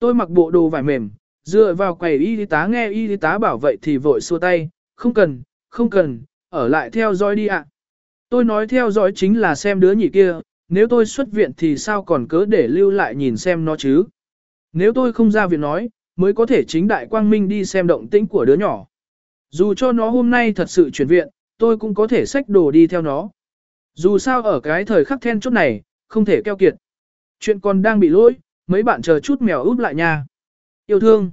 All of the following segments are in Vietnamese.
Tôi mặc bộ đồ vải mềm, dựa vào quầy y tá nghe y tá bảo vậy thì vội xua tay, không cần, không cần, ở lại theo dõi đi ạ. Tôi nói theo dõi chính là xem đứa nhị kia, nếu tôi xuất viện thì sao còn cớ để lưu lại nhìn xem nó chứ. Nếu tôi không ra viện nói, mới có thể chính đại quang minh đi xem động tĩnh của đứa nhỏ. Dù cho nó hôm nay thật sự chuyển viện, tôi cũng có thể xách đồ đi theo nó. Dù sao ở cái thời khắc then chốt này, không thể keo kiệt. Chuyện còn đang bị lỗi, mấy bạn chờ chút mèo úp lại nha. Yêu thương.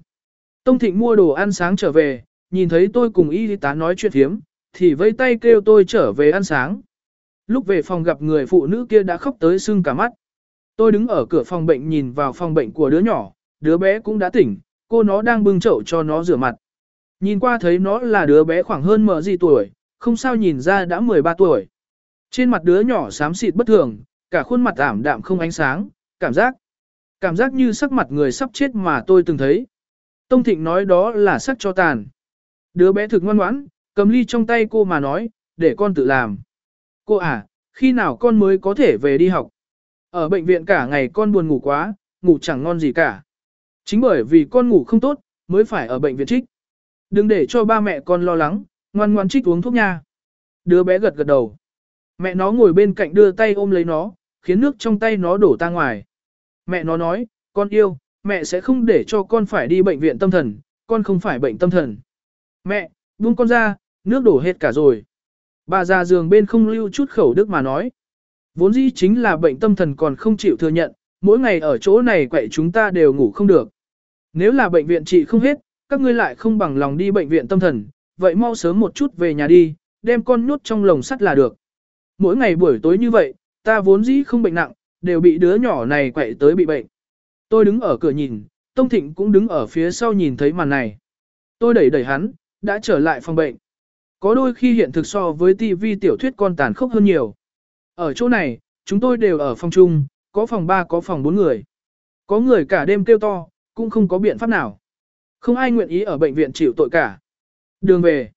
Tông Thịnh mua đồ ăn sáng trở về, nhìn thấy tôi cùng y tá nói chuyện thiếm, thì vẫy tay kêu tôi trở về ăn sáng. Lúc về phòng gặp người phụ nữ kia đã khóc tới sưng cả mắt. Tôi đứng ở cửa phòng bệnh nhìn vào phòng bệnh của đứa nhỏ, đứa bé cũng đã tỉnh, cô nó đang bưng chậu cho nó rửa mặt. Nhìn qua thấy nó là đứa bé khoảng hơn mờ gì tuổi, không sao nhìn ra đã 13 tuổi. Trên mặt đứa nhỏ xám xịt bất thường, cả khuôn mặt ảm đạm không ánh sáng, cảm giác, cảm giác như sắc mặt người sắp chết mà tôi từng thấy. Tông Thịnh nói đó là sắc cho tàn. Đứa bé thực ngoan ngoãn, cầm ly trong tay cô mà nói, để con tự làm. Cô à, khi nào con mới có thể về đi học? Ở bệnh viện cả ngày con buồn ngủ quá, ngủ chẳng ngon gì cả. Chính bởi vì con ngủ không tốt, mới phải ở bệnh viện trích. Đừng để cho ba mẹ con lo lắng, ngoan ngoan trích uống thuốc nha. Đứa bé gật gật đầu. Mẹ nó ngồi bên cạnh đưa tay ôm lấy nó, khiến nước trong tay nó đổ ra ngoài. Mẹ nó nói, con yêu, mẹ sẽ không để cho con phải đi bệnh viện tâm thần, con không phải bệnh tâm thần. Mẹ, buông con ra, nước đổ hết cả rồi. Bà già giường bên không lưu chút khẩu đức mà nói. Vốn dĩ chính là bệnh tâm thần còn không chịu thừa nhận, mỗi ngày ở chỗ này quậy chúng ta đều ngủ không được. Nếu là bệnh viện trị không hết, các ngươi lại không bằng lòng đi bệnh viện tâm thần, vậy mau sớm một chút về nhà đi, đem con nhốt trong lồng sắt là được. Mỗi ngày buổi tối như vậy, ta vốn dĩ không bệnh nặng, đều bị đứa nhỏ này quậy tới bị bệnh. Tôi đứng ở cửa nhìn, Tông Thịnh cũng đứng ở phía sau nhìn thấy màn này. Tôi đẩy đẩy hắn, đã trở lại phòng bệnh. Có đôi khi hiện thực so với TV tiểu thuyết con tàn khốc hơn nhiều. Ở chỗ này, chúng tôi đều ở phòng chung, có phòng 3 có phòng 4 người. Có người cả đêm kêu to, cũng không có biện pháp nào. Không ai nguyện ý ở bệnh viện chịu tội cả. Đường về.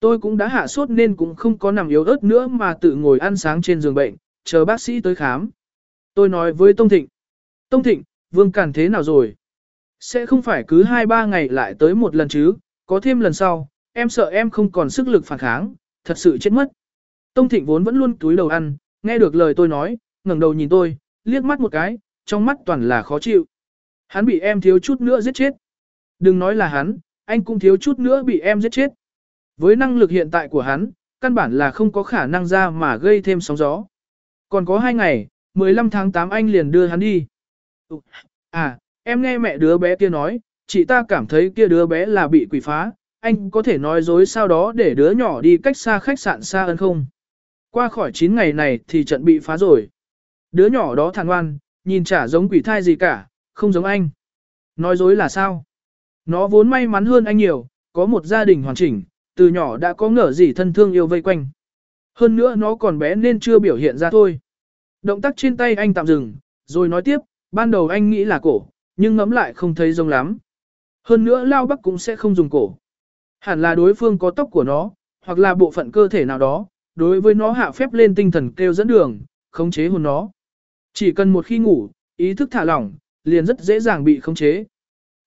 Tôi cũng đã hạ sốt nên cũng không có nằm yếu ớt nữa mà tự ngồi ăn sáng trên giường bệnh, chờ bác sĩ tới khám. Tôi nói với Tông Thịnh. Tông Thịnh, Vương Càn thế nào rồi? Sẽ không phải cứ 2-3 ngày lại tới một lần chứ, có thêm lần sau, em sợ em không còn sức lực phản kháng, thật sự chết mất. Tông Thịnh vốn vẫn luôn túi đầu ăn, nghe được lời tôi nói, ngẩng đầu nhìn tôi, liếc mắt một cái, trong mắt toàn là khó chịu. Hắn bị em thiếu chút nữa giết chết. Đừng nói là hắn, anh cũng thiếu chút nữa bị em giết chết. Với năng lực hiện tại của hắn, căn bản là không có khả năng ra mà gây thêm sóng gió. Còn có hai ngày, 15 tháng 8 anh liền đưa hắn đi. Ừ, à, em nghe mẹ đứa bé kia nói, chị ta cảm thấy kia đứa bé là bị quỷ phá, anh có thể nói dối sau đó để đứa nhỏ đi cách xa khách sạn xa ân không? Qua khỏi 9 ngày này thì trận bị phá rồi. Đứa nhỏ đó thằng ngoan, nhìn chả giống quỷ thai gì cả, không giống anh. Nói dối là sao? Nó vốn may mắn hơn anh nhiều, có một gia đình hoàn chỉnh, từ nhỏ đã có ngờ gì thân thương yêu vây quanh. Hơn nữa nó còn bé nên chưa biểu hiện ra thôi. Động tác trên tay anh tạm dừng, rồi nói tiếp, ban đầu anh nghĩ là cổ, nhưng ngẫm lại không thấy giống lắm. Hơn nữa Lao Bắc cũng sẽ không dùng cổ. Hẳn là đối phương có tóc của nó, hoặc là bộ phận cơ thể nào đó, đối với nó hạ phép lên tinh thần kêu dẫn đường, khống chế hồn nó. Chỉ cần một khi ngủ, ý thức thả lỏng, liền rất dễ dàng bị khống chế.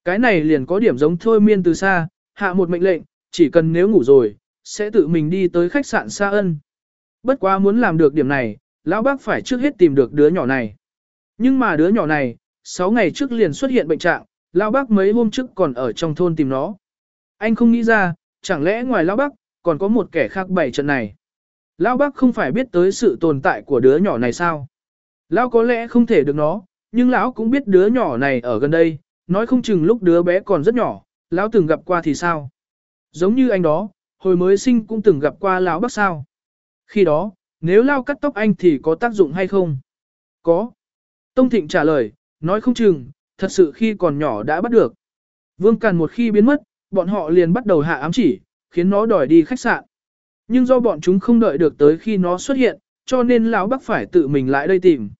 Cái này liền có điểm giống thôi miên từ xa, hạ một mệnh lệnh, chỉ cần nếu ngủ rồi, sẽ tự mình đi tới khách sạn xa ân. Bất quá muốn làm được điểm này, lão bác phải trước hết tìm được đứa nhỏ này. Nhưng mà đứa nhỏ này, 6 ngày trước liền xuất hiện bệnh trạng, lão bác mấy hôm trước còn ở trong thôn tìm nó. Anh không nghĩ ra, chẳng lẽ ngoài lão bác, còn có một kẻ khác bảy trận này. Lão bác không phải biết tới sự tồn tại của đứa nhỏ này sao? Lão có lẽ không thể được nó, nhưng lão cũng biết đứa nhỏ này ở gần đây, nói không chừng lúc đứa bé còn rất nhỏ, lão từng gặp qua thì sao? Giống như anh đó, hồi mới sinh cũng từng gặp qua lão bác sao? Khi đó, nếu lao cắt tóc anh thì có tác dụng hay không? Có. Tông Thịnh trả lời, nói không chừng, thật sự khi còn nhỏ đã bắt được. Vương Càn một khi biến mất, bọn họ liền bắt đầu hạ ám chỉ, khiến nó đòi đi khách sạn. Nhưng do bọn chúng không đợi được tới khi nó xuất hiện, cho nên lão bác phải tự mình lại đây tìm.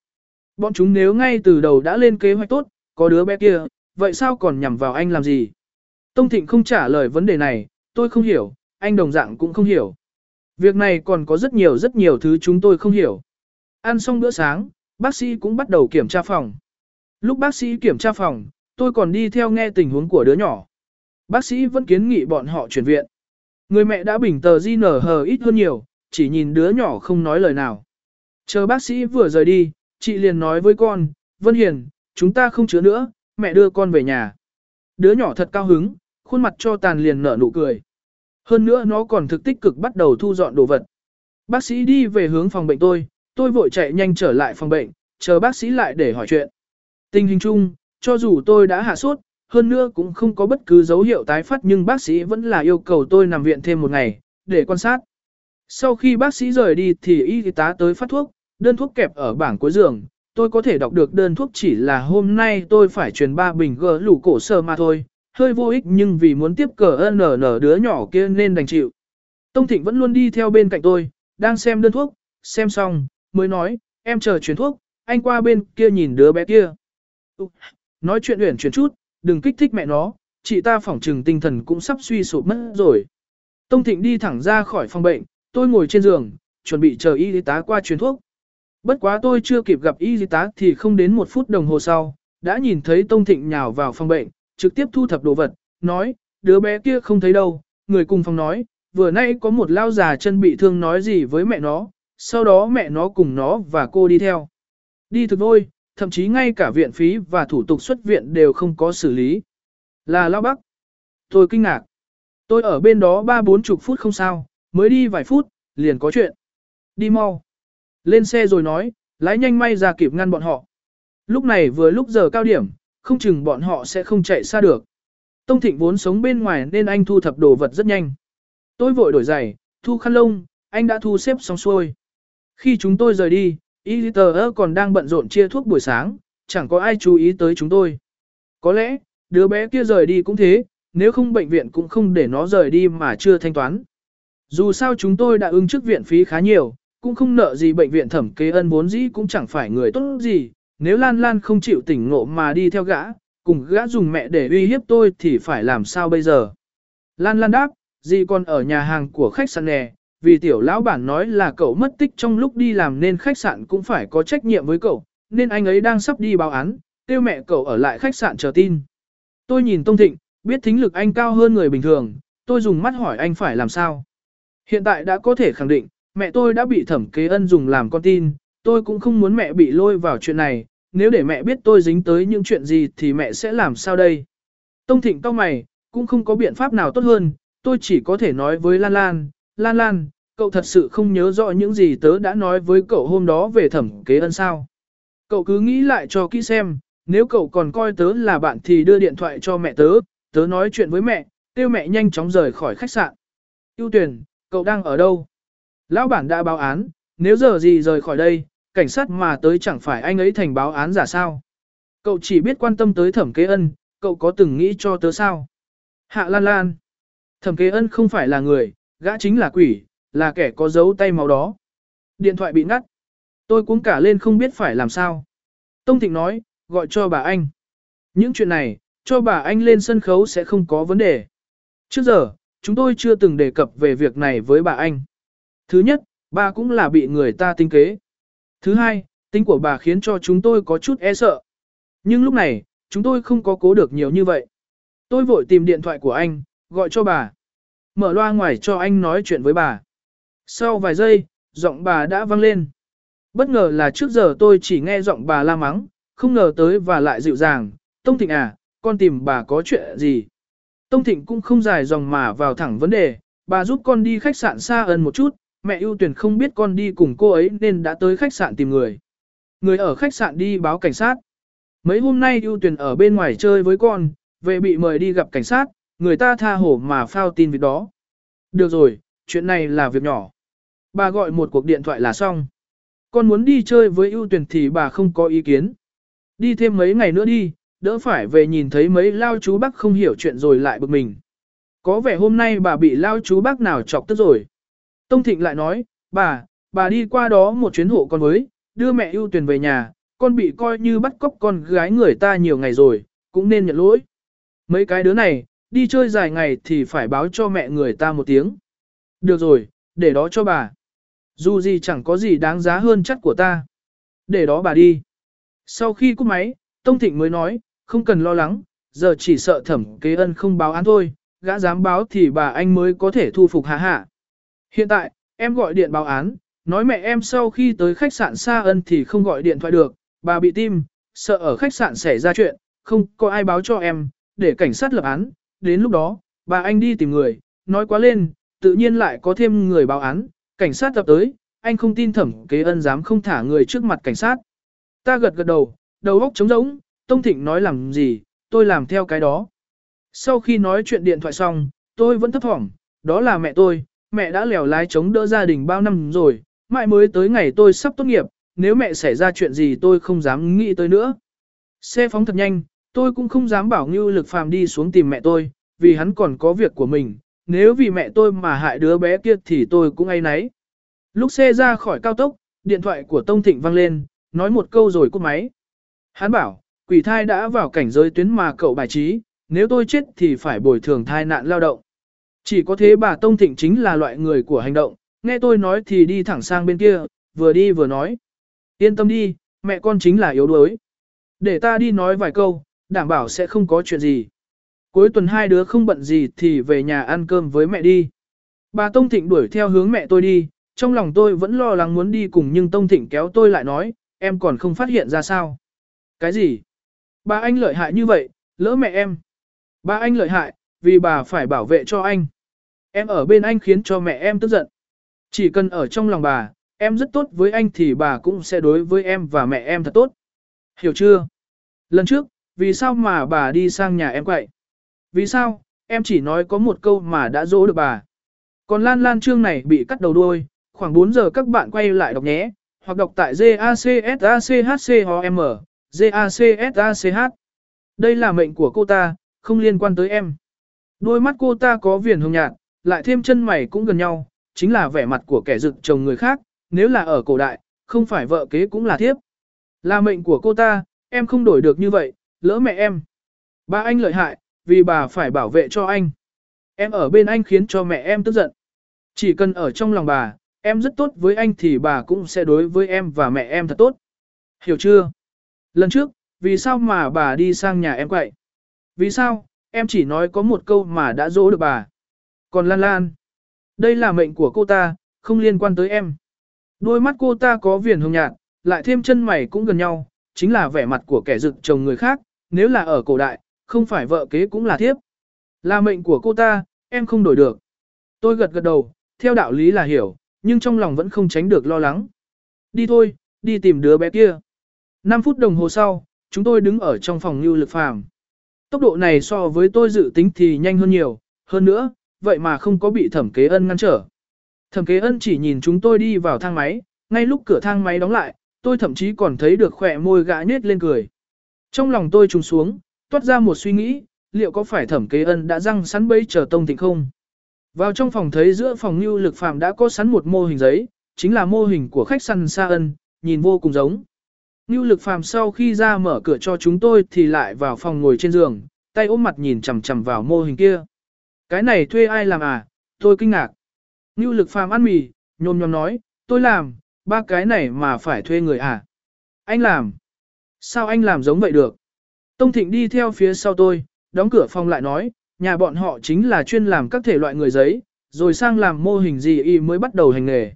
Bọn chúng nếu ngay từ đầu đã lên kế hoạch tốt, có đứa bé kia, vậy sao còn nhằm vào anh làm gì? Tông Thịnh không trả lời vấn đề này, tôi không hiểu, anh đồng dạng cũng không hiểu. Việc này còn có rất nhiều rất nhiều thứ chúng tôi không hiểu. Ăn xong bữa sáng, bác sĩ cũng bắt đầu kiểm tra phòng. Lúc bác sĩ kiểm tra phòng, tôi còn đi theo nghe tình huống của đứa nhỏ. Bác sĩ vẫn kiến nghị bọn họ chuyển viện. Người mẹ đã bình tờ di nở hờ ít hơn nhiều, chỉ nhìn đứa nhỏ không nói lời nào. Chờ bác sĩ vừa rời đi, chị liền nói với con, Vân Hiền, chúng ta không chứa nữa, mẹ đưa con về nhà. Đứa nhỏ thật cao hứng, khuôn mặt cho tàn liền nở nụ cười. Hơn nữa nó còn thực tích cực bắt đầu thu dọn đồ vật. Bác sĩ đi về hướng phòng bệnh tôi, tôi vội chạy nhanh trở lại phòng bệnh, chờ bác sĩ lại để hỏi chuyện. Tình hình chung, cho dù tôi đã hạ sốt, hơn nữa cũng không có bất cứ dấu hiệu tái phát nhưng bác sĩ vẫn là yêu cầu tôi nằm viện thêm một ngày, để quan sát. Sau khi bác sĩ rời đi thì y tá tới phát thuốc, đơn thuốc kẹp ở bảng cuối giường, tôi có thể đọc được đơn thuốc chỉ là hôm nay tôi phải truyền ba bình gỡ lũ cổ sơ mà thôi, hơi vô ích nhưng vì muốn tiếp cờ nở nở đứa nhỏ kia nên đành chịu. Tông Thịnh vẫn luôn đi theo bên cạnh tôi, đang xem đơn thuốc, xem xong, mới nói, em chờ truyền thuốc, anh qua bên kia nhìn đứa bé kia. Ừ, nói chuyện uyển chuyển chút, đừng kích thích mẹ nó, chị ta phỏng trừng tinh thần cũng sắp suy sụp mất rồi. Tông Thịnh đi thẳng ra khỏi phòng bệnh, tôi ngồi trên giường, chuẩn bị chờ y tá qua truyền thuốc. Bất quá tôi chưa kịp gặp y tá thì không đến một phút đồng hồ sau, đã nhìn thấy Tông Thịnh nhào vào phòng bệnh, trực tiếp thu thập đồ vật, nói, đứa bé kia không thấy đâu, người cùng phòng nói, vừa nay có một lao già chân bị thương nói gì với mẹ nó, sau đó mẹ nó cùng nó và cô đi theo. Đi thực vôi, thậm chí ngay cả viện phí và thủ tục xuất viện đều không có xử lý. Là lao bắc. Tôi kinh ngạc. Tôi ở bên đó ba bốn chục phút không sao, mới đi vài phút, liền có chuyện. Đi mau. Lên xe rồi nói, lái nhanh may ra kịp ngăn bọn họ. Lúc này vừa lúc giờ cao điểm, không chừng bọn họ sẽ không chạy xa được. Tông Thịnh vốn sống bên ngoài nên anh thu thập đồ vật rất nhanh. Tôi vội đổi giày, thu khăn lông, anh đã thu xếp xong xuôi. Khi chúng tôi rời đi, Eliter còn đang bận rộn chia thuốc buổi sáng, chẳng có ai chú ý tới chúng tôi. Có lẽ, đứa bé kia rời đi cũng thế, nếu không bệnh viện cũng không để nó rời đi mà chưa thanh toán. Dù sao chúng tôi đã ứng trước viện phí khá nhiều, cũng không nợ gì bệnh viện thẩm kế ân vốn dĩ cũng chẳng phải người tốt gì, nếu Lan Lan không chịu tỉnh ngộ mà đi theo gã, cùng gã dùng mẹ để uy hiếp tôi thì phải làm sao bây giờ. Lan Lan đáp, dì còn ở nhà hàng của khách sạn nè, vì tiểu lão bản nói là cậu mất tích trong lúc đi làm nên khách sạn cũng phải có trách nhiệm với cậu, nên anh ấy đang sắp đi báo án, kêu mẹ cậu ở lại khách sạn chờ tin. Tôi nhìn Tông Thịnh, biết thính lực anh cao hơn người bình thường, tôi dùng mắt hỏi anh phải làm sao. Hiện tại đã có thể khẳng định, mẹ tôi đã bị thẩm kế ân dùng làm con tin, tôi cũng không muốn mẹ bị lôi vào chuyện này, nếu để mẹ biết tôi dính tới những chuyện gì thì mẹ sẽ làm sao đây. Tông Thịnh cau mày, cũng không có biện pháp nào tốt hơn, tôi chỉ có thể nói với Lan Lan, Lan Lan, cậu thật sự không nhớ rõ những gì tớ đã nói với cậu hôm đó về thẩm kế ân sao. Cậu cứ nghĩ lại cho kỹ xem, nếu cậu còn coi tớ là bạn thì đưa điện thoại cho mẹ tớ, tớ nói chuyện với mẹ, kêu mẹ nhanh chóng rời khỏi khách sạn. Yêu tuyển, cậu đang ở đâu? Lão bản đã báo án, nếu giờ gì rời khỏi đây, cảnh sát mà tới chẳng phải anh ấy thành báo án giả sao. Cậu chỉ biết quan tâm tới thẩm kế ân, cậu có từng nghĩ cho tớ sao? Hạ Lan Lan. Thẩm kế ân không phải là người, gã chính là quỷ, là kẻ có dấu tay máu đó. Điện thoại bị ngắt. Tôi cũng cả lên không biết phải làm sao. Tông Thịnh nói, gọi cho bà anh. Những chuyện này, cho bà anh lên sân khấu sẽ không có vấn đề. Trước giờ, chúng tôi chưa từng đề cập về việc này với bà anh. Thứ nhất, bà cũng là bị người ta tinh kế. Thứ hai, tính của bà khiến cho chúng tôi có chút e sợ. Nhưng lúc này, chúng tôi không có cố được nhiều như vậy. Tôi vội tìm điện thoại của anh, gọi cho bà. Mở loa ngoài cho anh nói chuyện với bà. Sau vài giây, giọng bà đã vang lên. Bất ngờ là trước giờ tôi chỉ nghe giọng bà la mắng, không ngờ tới và lại dịu dàng. Tông Thịnh à, con tìm bà có chuyện gì? Tông Thịnh cũng không dài dòng mà vào thẳng vấn đề, bà giúp con đi khách sạn xa ân một chút, mẹ ưu tuyển không biết con đi cùng cô ấy nên đã tới khách sạn tìm người. Người ở khách sạn đi báo cảnh sát. Mấy hôm nay ưu tuyển ở bên ngoài chơi với con, về bị mời đi gặp cảnh sát, người ta tha hổ mà phao tin việc đó. Được rồi, chuyện này là việc nhỏ. Bà gọi một cuộc điện thoại là xong. Con muốn đi chơi với ưu tuyển thì bà không có ý kiến. Đi thêm mấy ngày nữa đi, đỡ phải về nhìn thấy mấy lao chú bác không hiểu chuyện rồi lại bực mình. Có vẻ hôm nay bà bị lao chú bác nào chọc tức rồi. Tông Thịnh lại nói, bà, bà đi qua đó một chuyến hộ con với, đưa mẹ ưu tuyển về nhà, con bị coi như bắt cóc con gái người ta nhiều ngày rồi, cũng nên nhận lỗi. Mấy cái đứa này, đi chơi dài ngày thì phải báo cho mẹ người ta một tiếng. Được rồi, để đó cho bà. Dù gì chẳng có gì đáng giá hơn chắc của ta. Để đó bà đi. Sau khi cúp máy, Tông Thịnh mới nói, không cần lo lắng, giờ chỉ sợ thẩm kế ân không báo án thôi, gã dám báo thì bà anh mới có thể thu phục hạ hạ. Hiện tại, em gọi điện báo án, nói mẹ em sau khi tới khách sạn Sa Ân thì không gọi điện thoại được, bà bị tim, sợ ở khách sạn xảy ra chuyện, không có ai báo cho em, để cảnh sát lập án, đến lúc đó, bà anh đi tìm người, nói quá lên, tự nhiên lại có thêm người báo án, cảnh sát tập tới, anh không tin thẩm kế ân dám không thả người trước mặt cảnh sát. Ta gật gật đầu, đầu óc trống rỗng, Tông Thịnh nói làm gì, tôi làm theo cái đó. Sau khi nói chuyện điện thoại xong, tôi vẫn thấp thỏm, đó là mẹ tôi, mẹ đã lèo lái chống đỡ gia đình bao năm rồi, mãi mới tới ngày tôi sắp tốt nghiệp, nếu mẹ xảy ra chuyện gì tôi không dám nghĩ tới nữa. Xe phóng thật nhanh, tôi cũng không dám bảo Ngưu Lực Phàm đi xuống tìm mẹ tôi, vì hắn còn có việc của mình, nếu vì mẹ tôi mà hại đứa bé kia thì tôi cũng ấy nấy. Lúc xe ra khỏi cao tốc, điện thoại của Tông Thịnh vang lên, nói một câu rồi cúp máy. Hắn bảo, quỷ thai đã vào cảnh giới tuyến mà cậu bài trí, nếu tôi chết thì phải bồi thường thai nạn lao động. Chỉ có thế bà Tông Thịnh chính là loại người của hành động, nghe tôi nói thì đi thẳng sang bên kia, vừa đi vừa nói. Yên tâm đi, mẹ con chính là yếu đuối. Để ta đi nói vài câu, đảm bảo sẽ không có chuyện gì. Cuối tuần hai đứa không bận gì thì về nhà ăn cơm với mẹ đi. Bà Tông Thịnh đuổi theo hướng mẹ tôi đi, trong lòng tôi vẫn lo lắng muốn đi cùng nhưng Tông Thịnh kéo tôi lại nói, em còn không phát hiện ra sao. Cái gì? Bà anh lợi hại như vậy, lỡ mẹ em. Bà anh lợi hại, vì bà phải bảo vệ cho anh. Em ở bên anh khiến cho mẹ em tức giận. Chỉ cần ở trong lòng bà, em rất tốt với anh thì bà cũng sẽ đối với em và mẹ em thật tốt. Hiểu chưa? Lần trước, vì sao mà bà đi sang nhà em quậy? Vì sao, em chỉ nói có một câu mà đã dỗ được bà. Còn Lan Lan chương này bị cắt đầu đuôi, khoảng 4 giờ các bạn quay lại đọc nhé, hoặc đọc tại GACSACHCHOM, GACSACH. Đây là mệnh của cô ta, không liên quan tới em. Đôi mắt cô ta có viền hồng nhạt, lại thêm chân mày cũng gần nhau, chính là vẻ mặt của kẻ rực chồng người khác, nếu là ở cổ đại, không phải vợ kế cũng là thiếp. Là mệnh của cô ta, em không đổi được như vậy, lỡ mẹ em. Ba anh lợi hại, vì bà phải bảo vệ cho anh. Em ở bên anh khiến cho mẹ em tức giận. Chỉ cần ở trong lòng bà, em rất tốt với anh thì bà cũng sẽ đối với em và mẹ em thật tốt. Hiểu chưa? Lần trước, vì sao mà bà đi sang nhà em quậy? Vì sao, em chỉ nói có một câu mà đã dỗ được bà. Còn Lan Lan, đây là mệnh của cô ta, không liên quan tới em. Đôi mắt cô ta có viền hồng nhạt, lại thêm chân mày cũng gần nhau, chính là vẻ mặt của kẻ rực chồng người khác, nếu là ở cổ đại, không phải vợ kế cũng là thiếp. Là mệnh của cô ta, em không đổi được. Tôi gật gật đầu, theo đạo lý là hiểu, nhưng trong lòng vẫn không tránh được lo lắng. Đi thôi, đi tìm đứa bé kia. 5 phút đồng hồ sau, chúng tôi đứng ở trong phòng lưu lực phàm. Tốc độ này so với tôi dự tính thì nhanh hơn nhiều, hơn nữa, vậy mà không có bị thẩm kế ân ngăn trở. Thẩm kế ân chỉ nhìn chúng tôi đi vào thang máy, ngay lúc cửa thang máy đóng lại, tôi thậm chí còn thấy được khỏe môi gã nết lên cười. Trong lòng tôi trùng xuống, toát ra một suy nghĩ, liệu có phải thẩm kế ân đã răng sắn bấy chờ tông thịnh không? Vào trong phòng thấy giữa phòng lưu lực phàm đã có sẵn một mô hình giấy, chính là mô hình của khách săn Sa Ân, nhìn vô cùng giống. Lưu lực phàm sau khi ra mở cửa cho chúng tôi thì lại vào phòng ngồi trên giường, tay ôm mặt nhìn chằm chằm vào mô hình kia. Cái này thuê ai làm à? Tôi kinh ngạc. Lưu lực phàm ăn mì, nhôm nhôm nói, tôi làm, ba cái này mà phải thuê người à? Anh làm. Sao anh làm giống vậy được? Tông Thịnh đi theo phía sau tôi, đóng cửa phòng lại nói, nhà bọn họ chính là chuyên làm các thể loại người giấy, rồi sang làm mô hình gì y mới bắt đầu hành nghề.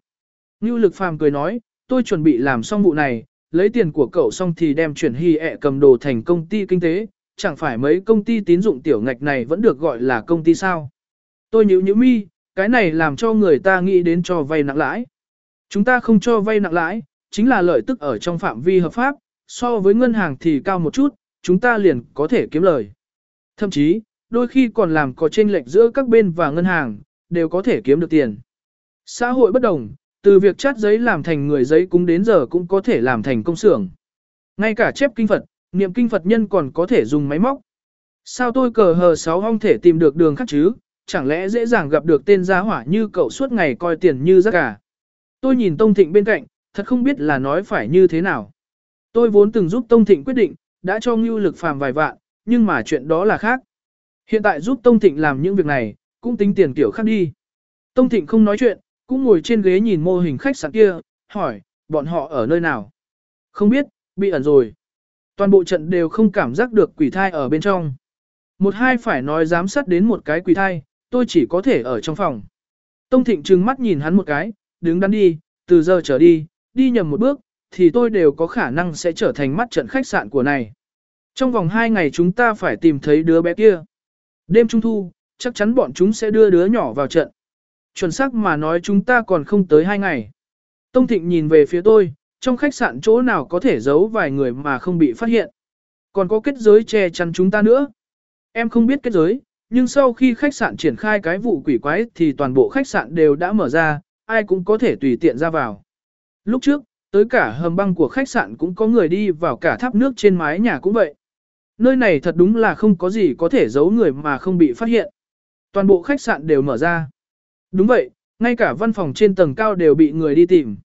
Ngưu lực phàm cười nói, tôi chuẩn bị làm xong vụ này, lấy tiền của cậu xong thì đem chuyển hy ẹ cầm đồ thành công ty kinh tế, chẳng phải mấy công ty tín dụng tiểu ngạch này vẫn được gọi là công ty sao. Tôi nhíu nhíu mi, cái này làm cho người ta nghĩ đến cho vay nặng lãi. Chúng ta không cho vay nặng lãi, chính là lợi tức ở trong phạm vi hợp pháp, so với ngân hàng thì cao một chút, chúng ta liền có thể kiếm lời. Thậm chí, đôi khi còn làm có chênh lệch giữa các bên và ngân hàng, đều có thể kiếm được tiền. Xã hội bất đồng, từ việc chát giấy làm thành người giấy cũng đến giờ cũng có thể làm thành công xưởng. Ngay cả chép kinh Phật, niệm kinh Phật nhân còn có thể dùng máy móc. Sao tôi cờ hờ sáu không thể tìm được đường khác chứ, chẳng lẽ dễ dàng gặp được tên gia hỏa như cậu suốt ngày coi tiền như rác cả. Tôi nhìn Tông Thịnh bên cạnh, thật không biết là nói phải như thế nào. Tôi vốn từng giúp Tông Thịnh quyết định, đã cho ngưu lực phàm vài vạn, nhưng mà chuyện đó là khác. Hiện tại giúp Tông Thịnh làm những việc này, cũng tính tiền kiểu khác đi. Tông Thịnh không nói chuyện, cũng ngồi trên ghế nhìn mô hình khách sạn kia, hỏi, bọn họ ở nơi nào? Không biết, bị ẩn rồi. Toàn bộ trận đều không cảm giác được quỷ thai ở bên trong. Một hai phải nói giám sát đến một cái quỷ thai, tôi chỉ có thể ở trong phòng. Tông Thịnh trừng mắt nhìn hắn một cái, đứng đắn đi, từ giờ trở đi, đi nhầm một bước, thì tôi đều có khả năng sẽ trở thành mắt trận khách sạn của này. Trong vòng hai ngày chúng ta phải tìm thấy đứa bé kia. Đêm trung thu, chắc chắn bọn chúng sẽ đưa đứa nhỏ vào trận. Chuẩn xác mà nói chúng ta còn không tới hai ngày. Tông Thịnh nhìn về phía tôi, trong khách sạn chỗ nào có thể giấu vài người mà không bị phát hiện. Còn có kết giới che chắn chúng ta nữa. Em không biết kết giới, nhưng sau khi khách sạn triển khai cái vụ quỷ quái thì toàn bộ khách sạn đều đã mở ra, ai cũng có thể tùy tiện ra vào. Lúc trước, tới cả hầm băng của khách sạn cũng có người đi vào cả tháp nước trên mái nhà cũng vậy. Nơi này thật đúng là không có gì có thể giấu người mà không bị phát hiện. Toàn bộ khách sạn đều mở ra. Đúng vậy, ngay cả văn phòng trên tầng cao đều bị người đi tìm.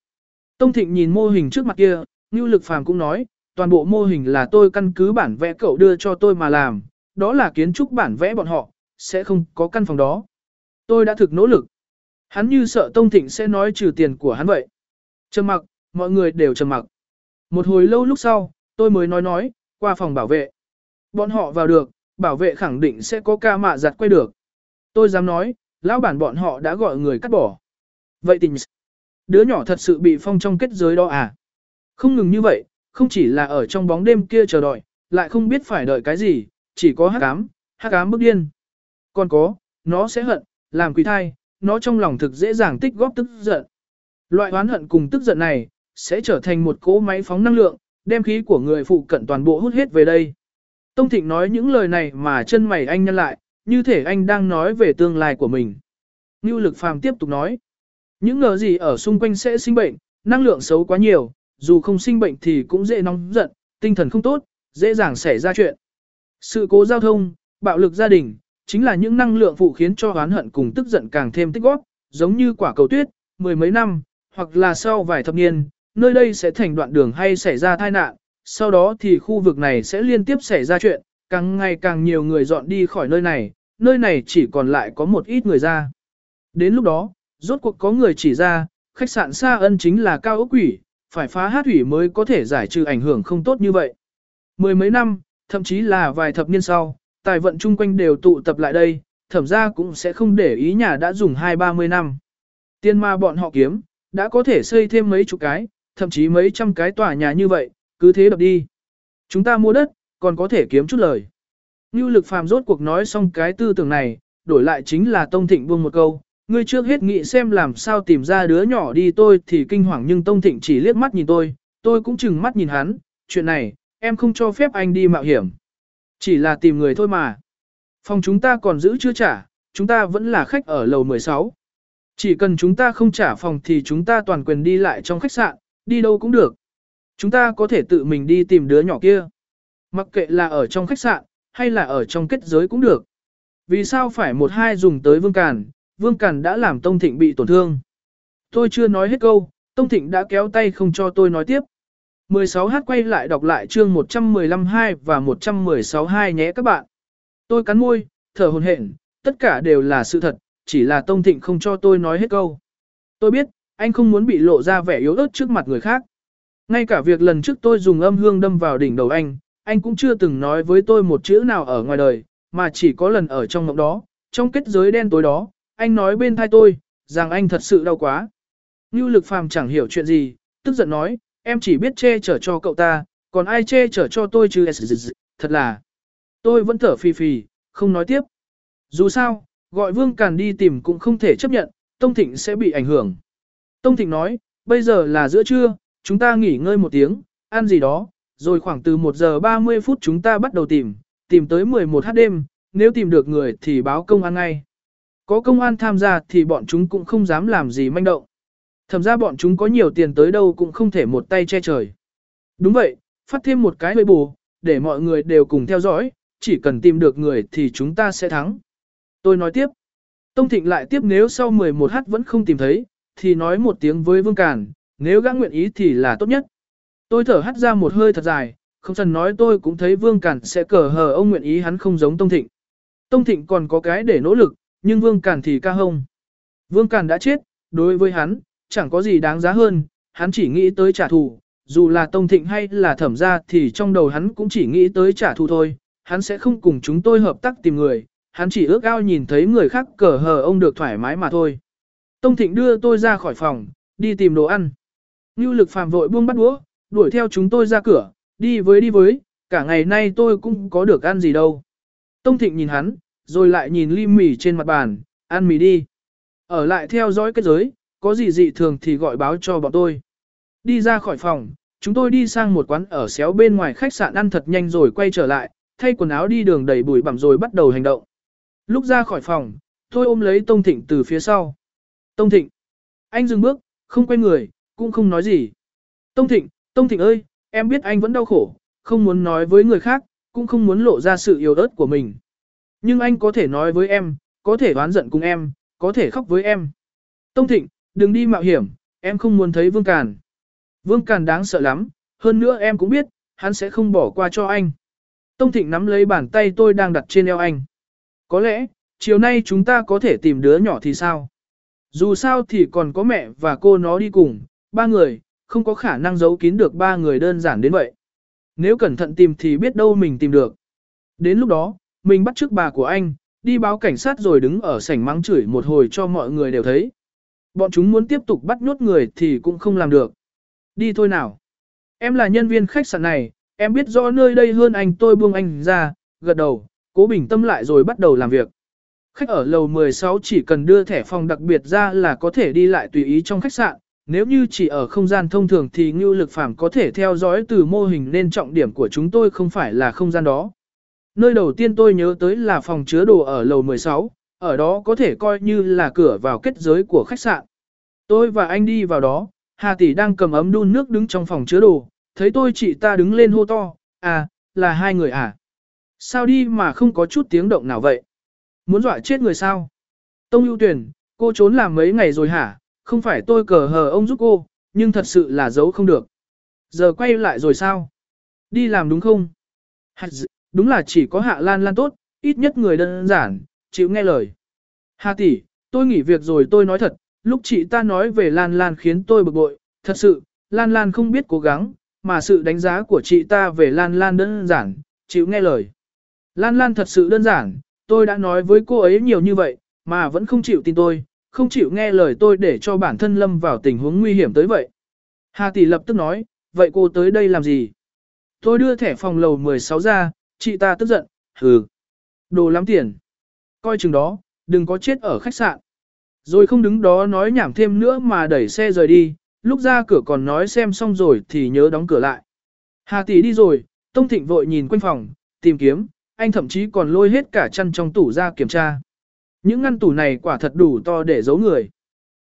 Tông Thịnh nhìn mô hình trước mặt kia, Ngưu Lực Phàm cũng nói, toàn bộ mô hình là tôi căn cứ bản vẽ cậu đưa cho tôi mà làm, đó là kiến trúc bản vẽ bọn họ, sẽ không có căn phòng đó. Tôi đã thực nỗ lực. Hắn như sợ Tông Thịnh sẽ nói trừ tiền của hắn vậy. Trầm mặc, mọi người đều trầm mặc. Một hồi lâu lúc sau, tôi mới nói nói, qua phòng bảo vệ. Bọn họ vào được, bảo vệ khẳng định sẽ có ca mạ giặt quay được. Tôi dám nói, lão bản bọn họ đã gọi người cắt bỏ. Vậy tình đứa nhỏ thật sự bị phong trong kết giới đó à? Không ngừng như vậy, không chỉ là ở trong bóng đêm kia chờ đợi, lại không biết phải đợi cái gì, chỉ có hắc ám, hắc ám bức điên. Còn có, nó sẽ hận, làm quỷ thai, nó trong lòng thực dễ dàng tích góp tức giận. Loại oán hận cùng tức giận này, sẽ trở thành một cỗ máy phóng năng lượng, đem khí của người phụ cận toàn bộ hút hết về đây. Tông Thịnh nói những lời này mà chân mày anh nhăn lại, như thể anh đang nói về tương lai của mình. Ngưu lực phàm tiếp tục nói, những ngờ gì ở xung quanh sẽ sinh bệnh, năng lượng xấu quá nhiều, dù không sinh bệnh thì cũng dễ nóng giận, tinh thần không tốt, dễ dàng xảy ra chuyện. Sự cố giao thông, bạo lực gia đình, chính là những năng lượng phụ khiến cho oán hận cùng tức giận càng thêm tích góp, giống như quả cầu tuyết, mười mấy năm, hoặc là sau vài thập niên, nơi đây sẽ thành đoạn đường hay xảy ra tai nạn, sau đó thì khu vực này sẽ liên tiếp xảy ra chuyện, càng ngày càng nhiều người dọn đi khỏi nơi này, nơi này chỉ còn lại có một ít người ra. Đến lúc đó, rốt cuộc có người chỉ ra, khách sạn Sa Ân chính là cao ốc quỷ, phải phá hát thủy mới có thể giải trừ ảnh hưởng không tốt như vậy. Mười mấy năm, thậm chí là vài thập niên sau, tài vận chung quanh đều tụ tập lại đây, thẩm ra cũng sẽ không để ý nhà đã dùng hai ba mươi năm. Tiền ma bọn họ kiếm, đã có thể xây thêm mấy chục cái, thậm chí mấy trăm cái tòa nhà như vậy, cứ thế đập đi. Chúng ta mua đất, còn có thể kiếm chút lời. Như lực phàm rốt cuộc nói xong cái tư tưởng này, đổi lại chính là Tông Thịnh buông một câu, ngươi trước hết nghĩ xem làm sao tìm ra đứa nhỏ đi tôi thì kinh hoàng nhưng Tông Thịnh chỉ liếc mắt nhìn tôi, tôi cũng chừng mắt nhìn hắn, chuyện này, em không cho phép anh đi mạo hiểm. Chỉ là tìm người thôi mà. Phòng chúng ta còn giữ chưa trả, chúng ta vẫn là khách ở lầu 16. Chỉ cần chúng ta không trả phòng thì chúng ta toàn quyền đi lại trong khách sạn, đi đâu cũng được. Chúng ta có thể tự mình đi tìm đứa nhỏ kia. Mặc kệ là ở trong khách sạn, hay là ở trong kết giới cũng được. Vì sao phải một hai dùng tới Vương Càn, Vương Càn đã làm Tông Thịnh bị tổn thương. Tôi chưa nói hết câu, Tông Thịnh đã kéo tay không cho tôi nói tiếp. 16H quay lại đọc lại chương 115-2 và 116-2 nhé các bạn. Tôi cắn môi, thở hồn hển, tất cả đều là sự thật, chỉ là Tông Thịnh không cho tôi nói hết câu. Tôi biết, anh không muốn bị lộ ra vẻ yếu ớt trước mặt người khác. Ngay cả việc lần trước tôi dùng âm hương đâm vào đỉnh đầu anh, anh cũng chưa từng nói với tôi một chữ nào ở ngoài đời, mà chỉ có lần ở trong mộng đó, trong kết giới đen tối đó, anh nói bên thai tôi, rằng anh thật sự đau quá. Ngưu lực phàm chẳng hiểu chuyện gì, tức giận nói, em chỉ biết che chở cho cậu ta, còn ai che chở cho tôi chứ thật là. Tôi vẫn thở phì phì, không nói tiếp. Dù sao, gọi Vương Càn đi tìm cũng không thể chấp nhận, Tông Thịnh sẽ bị ảnh hưởng. Tông Thịnh nói, bây giờ là giữa trưa, chúng ta nghỉ ngơi một tiếng, ăn gì đó, rồi khoảng từ 1 giờ 30 phút chúng ta bắt đầu tìm, tìm tới 11 h đêm, nếu tìm được người thì báo công an ngay. Có công an tham gia thì bọn chúng cũng không dám làm gì manh động. Thẩm ra bọn chúng có nhiều tiền tới đâu cũng không thể một tay che trời. Đúng vậy, phát thêm một cái hơi bù, để mọi người đều cùng theo dõi, chỉ cần tìm được người thì chúng ta sẽ thắng. Tôi nói tiếp. Tông Thịnh lại tiếp nếu sau 11h vẫn không tìm thấy, thì nói một tiếng với Vương Càn, nếu gã nguyện ý thì là tốt nhất. Tôi thở hắt ra một hơi thật dài, không cần nói tôi cũng thấy Vương Càn sẽ cờ hờ ông nguyện ý hắn không giống Tông Thịnh. Tông Thịnh còn có cái để nỗ lực, nhưng Vương Càn thì ca hông. Vương Càn đã chết, đối với hắn, chẳng có gì đáng giá hơn, hắn chỉ nghĩ tới trả thù, dù là Tông Thịnh hay là thẩm ra thì trong đầu hắn cũng chỉ nghĩ tới trả thù thôi, hắn sẽ không cùng chúng tôi hợp tác tìm người, hắn chỉ ước ao nhìn thấy người khác cờ hờ ông được thoải mái mà thôi. Tông Thịnh đưa tôi ra khỏi phòng, đi tìm đồ ăn. Như lực phàm vội buông bắt đũa, đuổi theo chúng tôi ra cửa, đi với đi với, cả ngày nay tôi cũng có được ăn gì đâu. Tông Thịnh nhìn hắn, rồi lại nhìn ly mì trên mặt bàn, ăn mì đi. Ở lại theo dõi kết giới, có gì dị thường thì gọi báo cho bọn tôi. Đi ra khỏi phòng, chúng tôi đi sang một quán ở xéo bên ngoài khách sạn ăn thật nhanh rồi quay trở lại, thay quần áo đi đường đầy bụi bặm rồi bắt đầu hành động. Lúc ra khỏi phòng, tôi ôm lấy Tông Thịnh từ phía sau. Tông Thịnh. Anh dừng bước, không quay người, cũng không nói gì. Tông Thịnh, Tông Thịnh ơi, em biết anh vẫn đau khổ, không muốn nói với người khác, cũng không muốn lộ ra sự yếu ớt của mình. Nhưng anh có thể nói với em, có thể oán giận cùng em, có thể khóc với em. Tông Thịnh, đừng đi mạo hiểm, em không muốn thấy Vương Càn. Vương Càn đáng sợ lắm, hơn nữa em cũng biết, hắn sẽ không bỏ qua cho anh. Tông Thịnh nắm lấy bàn tay tôi đang đặt trên eo anh. Có lẽ, chiều nay chúng ta có thể tìm đứa nhỏ thì sao? Dù sao thì còn có mẹ và cô nó đi cùng, ba người, không có khả năng giấu kín được ba người đơn giản đến vậy. Nếu cẩn thận tìm thì biết đâu mình tìm được. Đến lúc đó, mình bắt trước bà của anh, đi báo cảnh sát rồi đứng ở sảnh mắng chửi một hồi cho mọi người đều thấy. Bọn chúng muốn tiếp tục bắt nhốt người thì cũng không làm được. Đi thôi nào. Em là nhân viên khách sạn này, em biết rõ nơi đây hơn anh tôi buông anh ra, gật đầu, cố bình tâm lại rồi bắt đầu làm việc. Khách ở lầu 16 chỉ cần đưa thẻ phòng đặc biệt ra là có thể đi lại tùy ý trong khách sạn, nếu như chỉ ở không gian thông thường thì ngưu lực phàm có thể theo dõi từ mô hình nên trọng điểm của chúng tôi không phải là không gian đó. Nơi đầu tiên tôi nhớ tới là phòng chứa đồ ở lầu 16, ở đó có thể coi như là cửa vào kết giới của khách sạn. Tôi và anh đi vào đó, Hà Tỷ đang cầm ấm đun nước đứng trong phòng chứa đồ, thấy tôi chị ta đứng lên hô to, à, là hai người à? Sao đi mà không có chút tiếng động nào vậy? Muốn dọa chết người sao? Tông ưu tuyển, cô trốn làm mấy ngày rồi hả? Không phải tôi cờ hờ ông giúp cô, nhưng thật sự là giấu không được. Giờ quay lại rồi sao? Đi làm đúng không? Đúng là chỉ có hạ lan lan tốt, ít nhất người đơn giản, chịu nghe lời. Hà tỷ, tôi nghỉ việc rồi tôi nói thật, lúc chị ta nói về lan lan khiến tôi bực bội, thật sự, lan lan không biết cố gắng, mà sự đánh giá của chị ta về lan lan đơn giản, chịu nghe lời. Lan lan thật sự đơn giản, tôi đã nói với cô ấy nhiều như vậy, mà vẫn không chịu tin tôi, không chịu nghe lời tôi để cho bản thân lâm vào tình huống nguy hiểm tới vậy. Hà tỷ lập tức nói, vậy cô tới đây làm gì? Tôi đưa thẻ phòng lầu 16 ra, chị ta tức giận, hừ. Đồ lắm tiền. Coi chừng đó, đừng có chết ở khách sạn. Rồi không đứng đó nói nhảm thêm nữa mà đẩy xe rời đi, lúc ra cửa còn nói xem xong rồi thì nhớ đóng cửa lại. Hà tỷ đi rồi, Tông Thịnh vội nhìn quanh phòng, tìm kiếm, anh thậm chí còn lôi hết cả chăn trong tủ ra kiểm tra. Những ngăn tủ này quả thật đủ to để giấu người.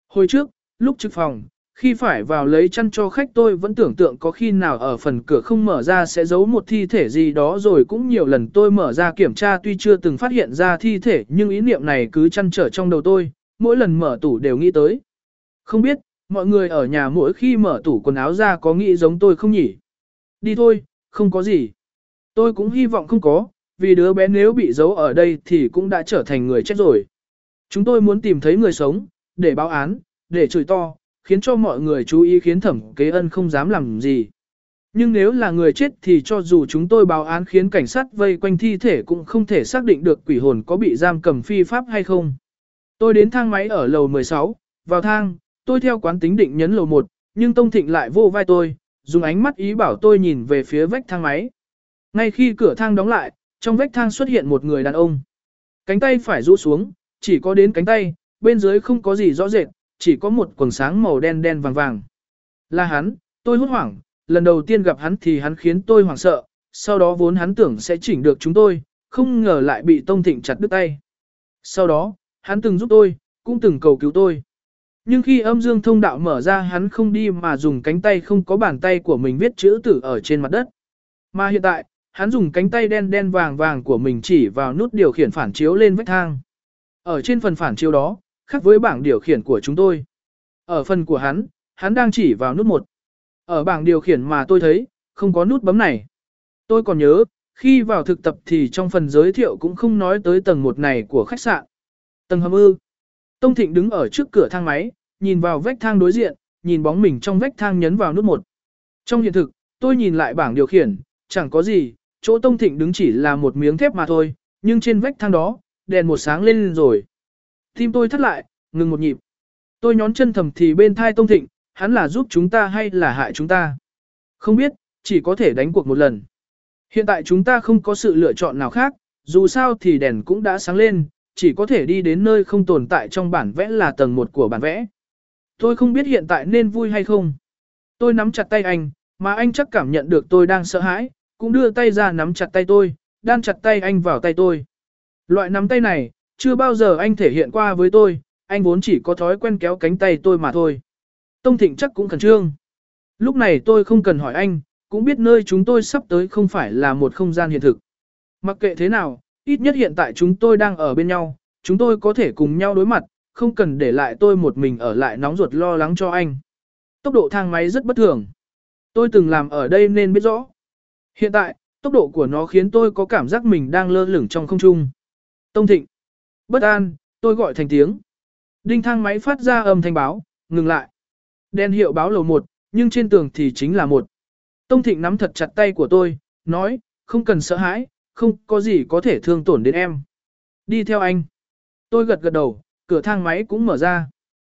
Hồi trước, lúc trực phòng, khi phải vào lấy chăn cho khách tôi vẫn tưởng tượng có khi nào ở phần cửa không mở ra sẽ giấu một thi thể gì đó rồi cũng nhiều lần tôi mở ra kiểm tra tuy chưa từng phát hiện ra thi thể nhưng ý niệm này cứ chăn trở trong đầu tôi, mỗi lần mở tủ đều nghĩ tới. Không biết, mọi người ở nhà mỗi khi mở tủ quần áo ra có nghĩ giống tôi không nhỉ? Đi thôi, không có gì. Tôi cũng hy vọng không có, vì đứa bé nếu bị giấu ở đây thì cũng đã trở thành người chết rồi. Chúng tôi muốn tìm thấy người sống, để báo án, để chửi to, khiến cho mọi người chú ý khiến thẩm kế ân không dám làm gì. Nhưng nếu là người chết thì cho dù chúng tôi báo án khiến cảnh sát vây quanh thi thể cũng không thể xác định được quỷ hồn có bị giam cầm phi pháp hay không. Tôi đến thang máy ở lầu 16, vào thang, tôi theo quán tính định nhấn lầu 1, nhưng Tông Thịnh lại vô vai tôi, dùng ánh mắt ý bảo tôi nhìn về phía vách thang máy. Ngay khi cửa thang đóng lại, trong vách thang xuất hiện một người đàn ông. Cánh tay phải rũ xuống, chỉ có đến cánh tay, bên dưới không có gì rõ rệt, chỉ có một quần sáng màu đen đen vàng vàng. Là hắn, tôi hốt hoảng, lần đầu tiên gặp hắn thì hắn khiến tôi hoảng sợ, sau đó vốn hắn tưởng sẽ chỉnh được chúng tôi, không ngờ lại bị Tông Thịnh chặt đứt tay. Sau đó, hắn từng giúp tôi, cũng từng cầu cứu tôi. Nhưng khi âm dương thông đạo mở ra hắn không đi mà dùng cánh tay không có bàn tay của mình viết chữ tử ở trên mặt đất. Mà hiện tại, hắn dùng cánh tay đen đen vàng vàng của mình chỉ vào nút điều khiển phản chiếu lên vách thang. Ở trên phần phản chiếu đó, khác với bảng điều khiển của chúng tôi. Ở phần của hắn, hắn đang chỉ vào nút 1. Ở bảng điều khiển mà tôi thấy, không có nút bấm này. Tôi còn nhớ, khi vào thực tập thì trong phần giới thiệu cũng không nói tới tầng 1 này của khách sạn. Tầng hầm ư. Tông Thịnh đứng ở trước cửa thang máy, nhìn vào vách thang đối diện, nhìn bóng mình trong vách thang nhấn vào nút 1. Trong hiện thực, tôi nhìn lại bảng điều khiển, chẳng có gì, chỗ Tông Thịnh đứng chỉ là một miếng thép mà thôi, nhưng trên vách thang đó, đèn một sáng lên rồi. Tim tôi thắt lại, ngừng một nhịp. Tôi nhón chân thầm thì bên thai Tông Thịnh, hắn là giúp chúng ta hay là hại chúng ta? Không biết, chỉ có thể đánh cuộc một lần. Hiện tại chúng ta không có sự lựa chọn nào khác, dù sao thì đèn cũng đã sáng lên, chỉ có thể đi đến nơi không tồn tại trong bản vẽ là tầng 1 của bản vẽ. Tôi không biết hiện tại nên vui hay không. Tôi nắm chặt tay anh, mà anh chắc cảm nhận được tôi đang sợ hãi, cũng đưa tay ra nắm chặt tay tôi, đan chặt tay anh vào tay tôi. Loại nắm tay này, chưa bao giờ anh thể hiện qua với tôi, anh vốn chỉ có thói quen kéo cánh tay tôi mà thôi. Tông Thịnh chắc cũng khẩn trương. Lúc này tôi không cần hỏi anh, cũng biết nơi chúng tôi sắp tới không phải là một không gian hiện thực. Mặc kệ thế nào, ít nhất hiện tại chúng tôi đang ở bên nhau, chúng tôi có thể cùng nhau đối mặt, không cần để lại tôi một mình ở lại nóng ruột lo lắng cho anh. Tốc độ thang máy rất bất thường. Tôi từng làm ở đây nên biết rõ. Hiện tại, tốc độ của nó khiến tôi có cảm giác mình đang lơ lửng trong không trung. Tông Thịnh. Bất an, tôi gọi thành tiếng. Đinh thang máy phát ra âm thanh báo, ngừng lại. Đèn hiệu báo lầu một, nhưng trên tường thì chính là một. Tông Thịnh nắm thật chặt tay của tôi, nói, không cần sợ hãi, không có gì có thể thương tổn đến em. Đi theo anh. Tôi gật gật đầu, cửa thang máy cũng mở ra.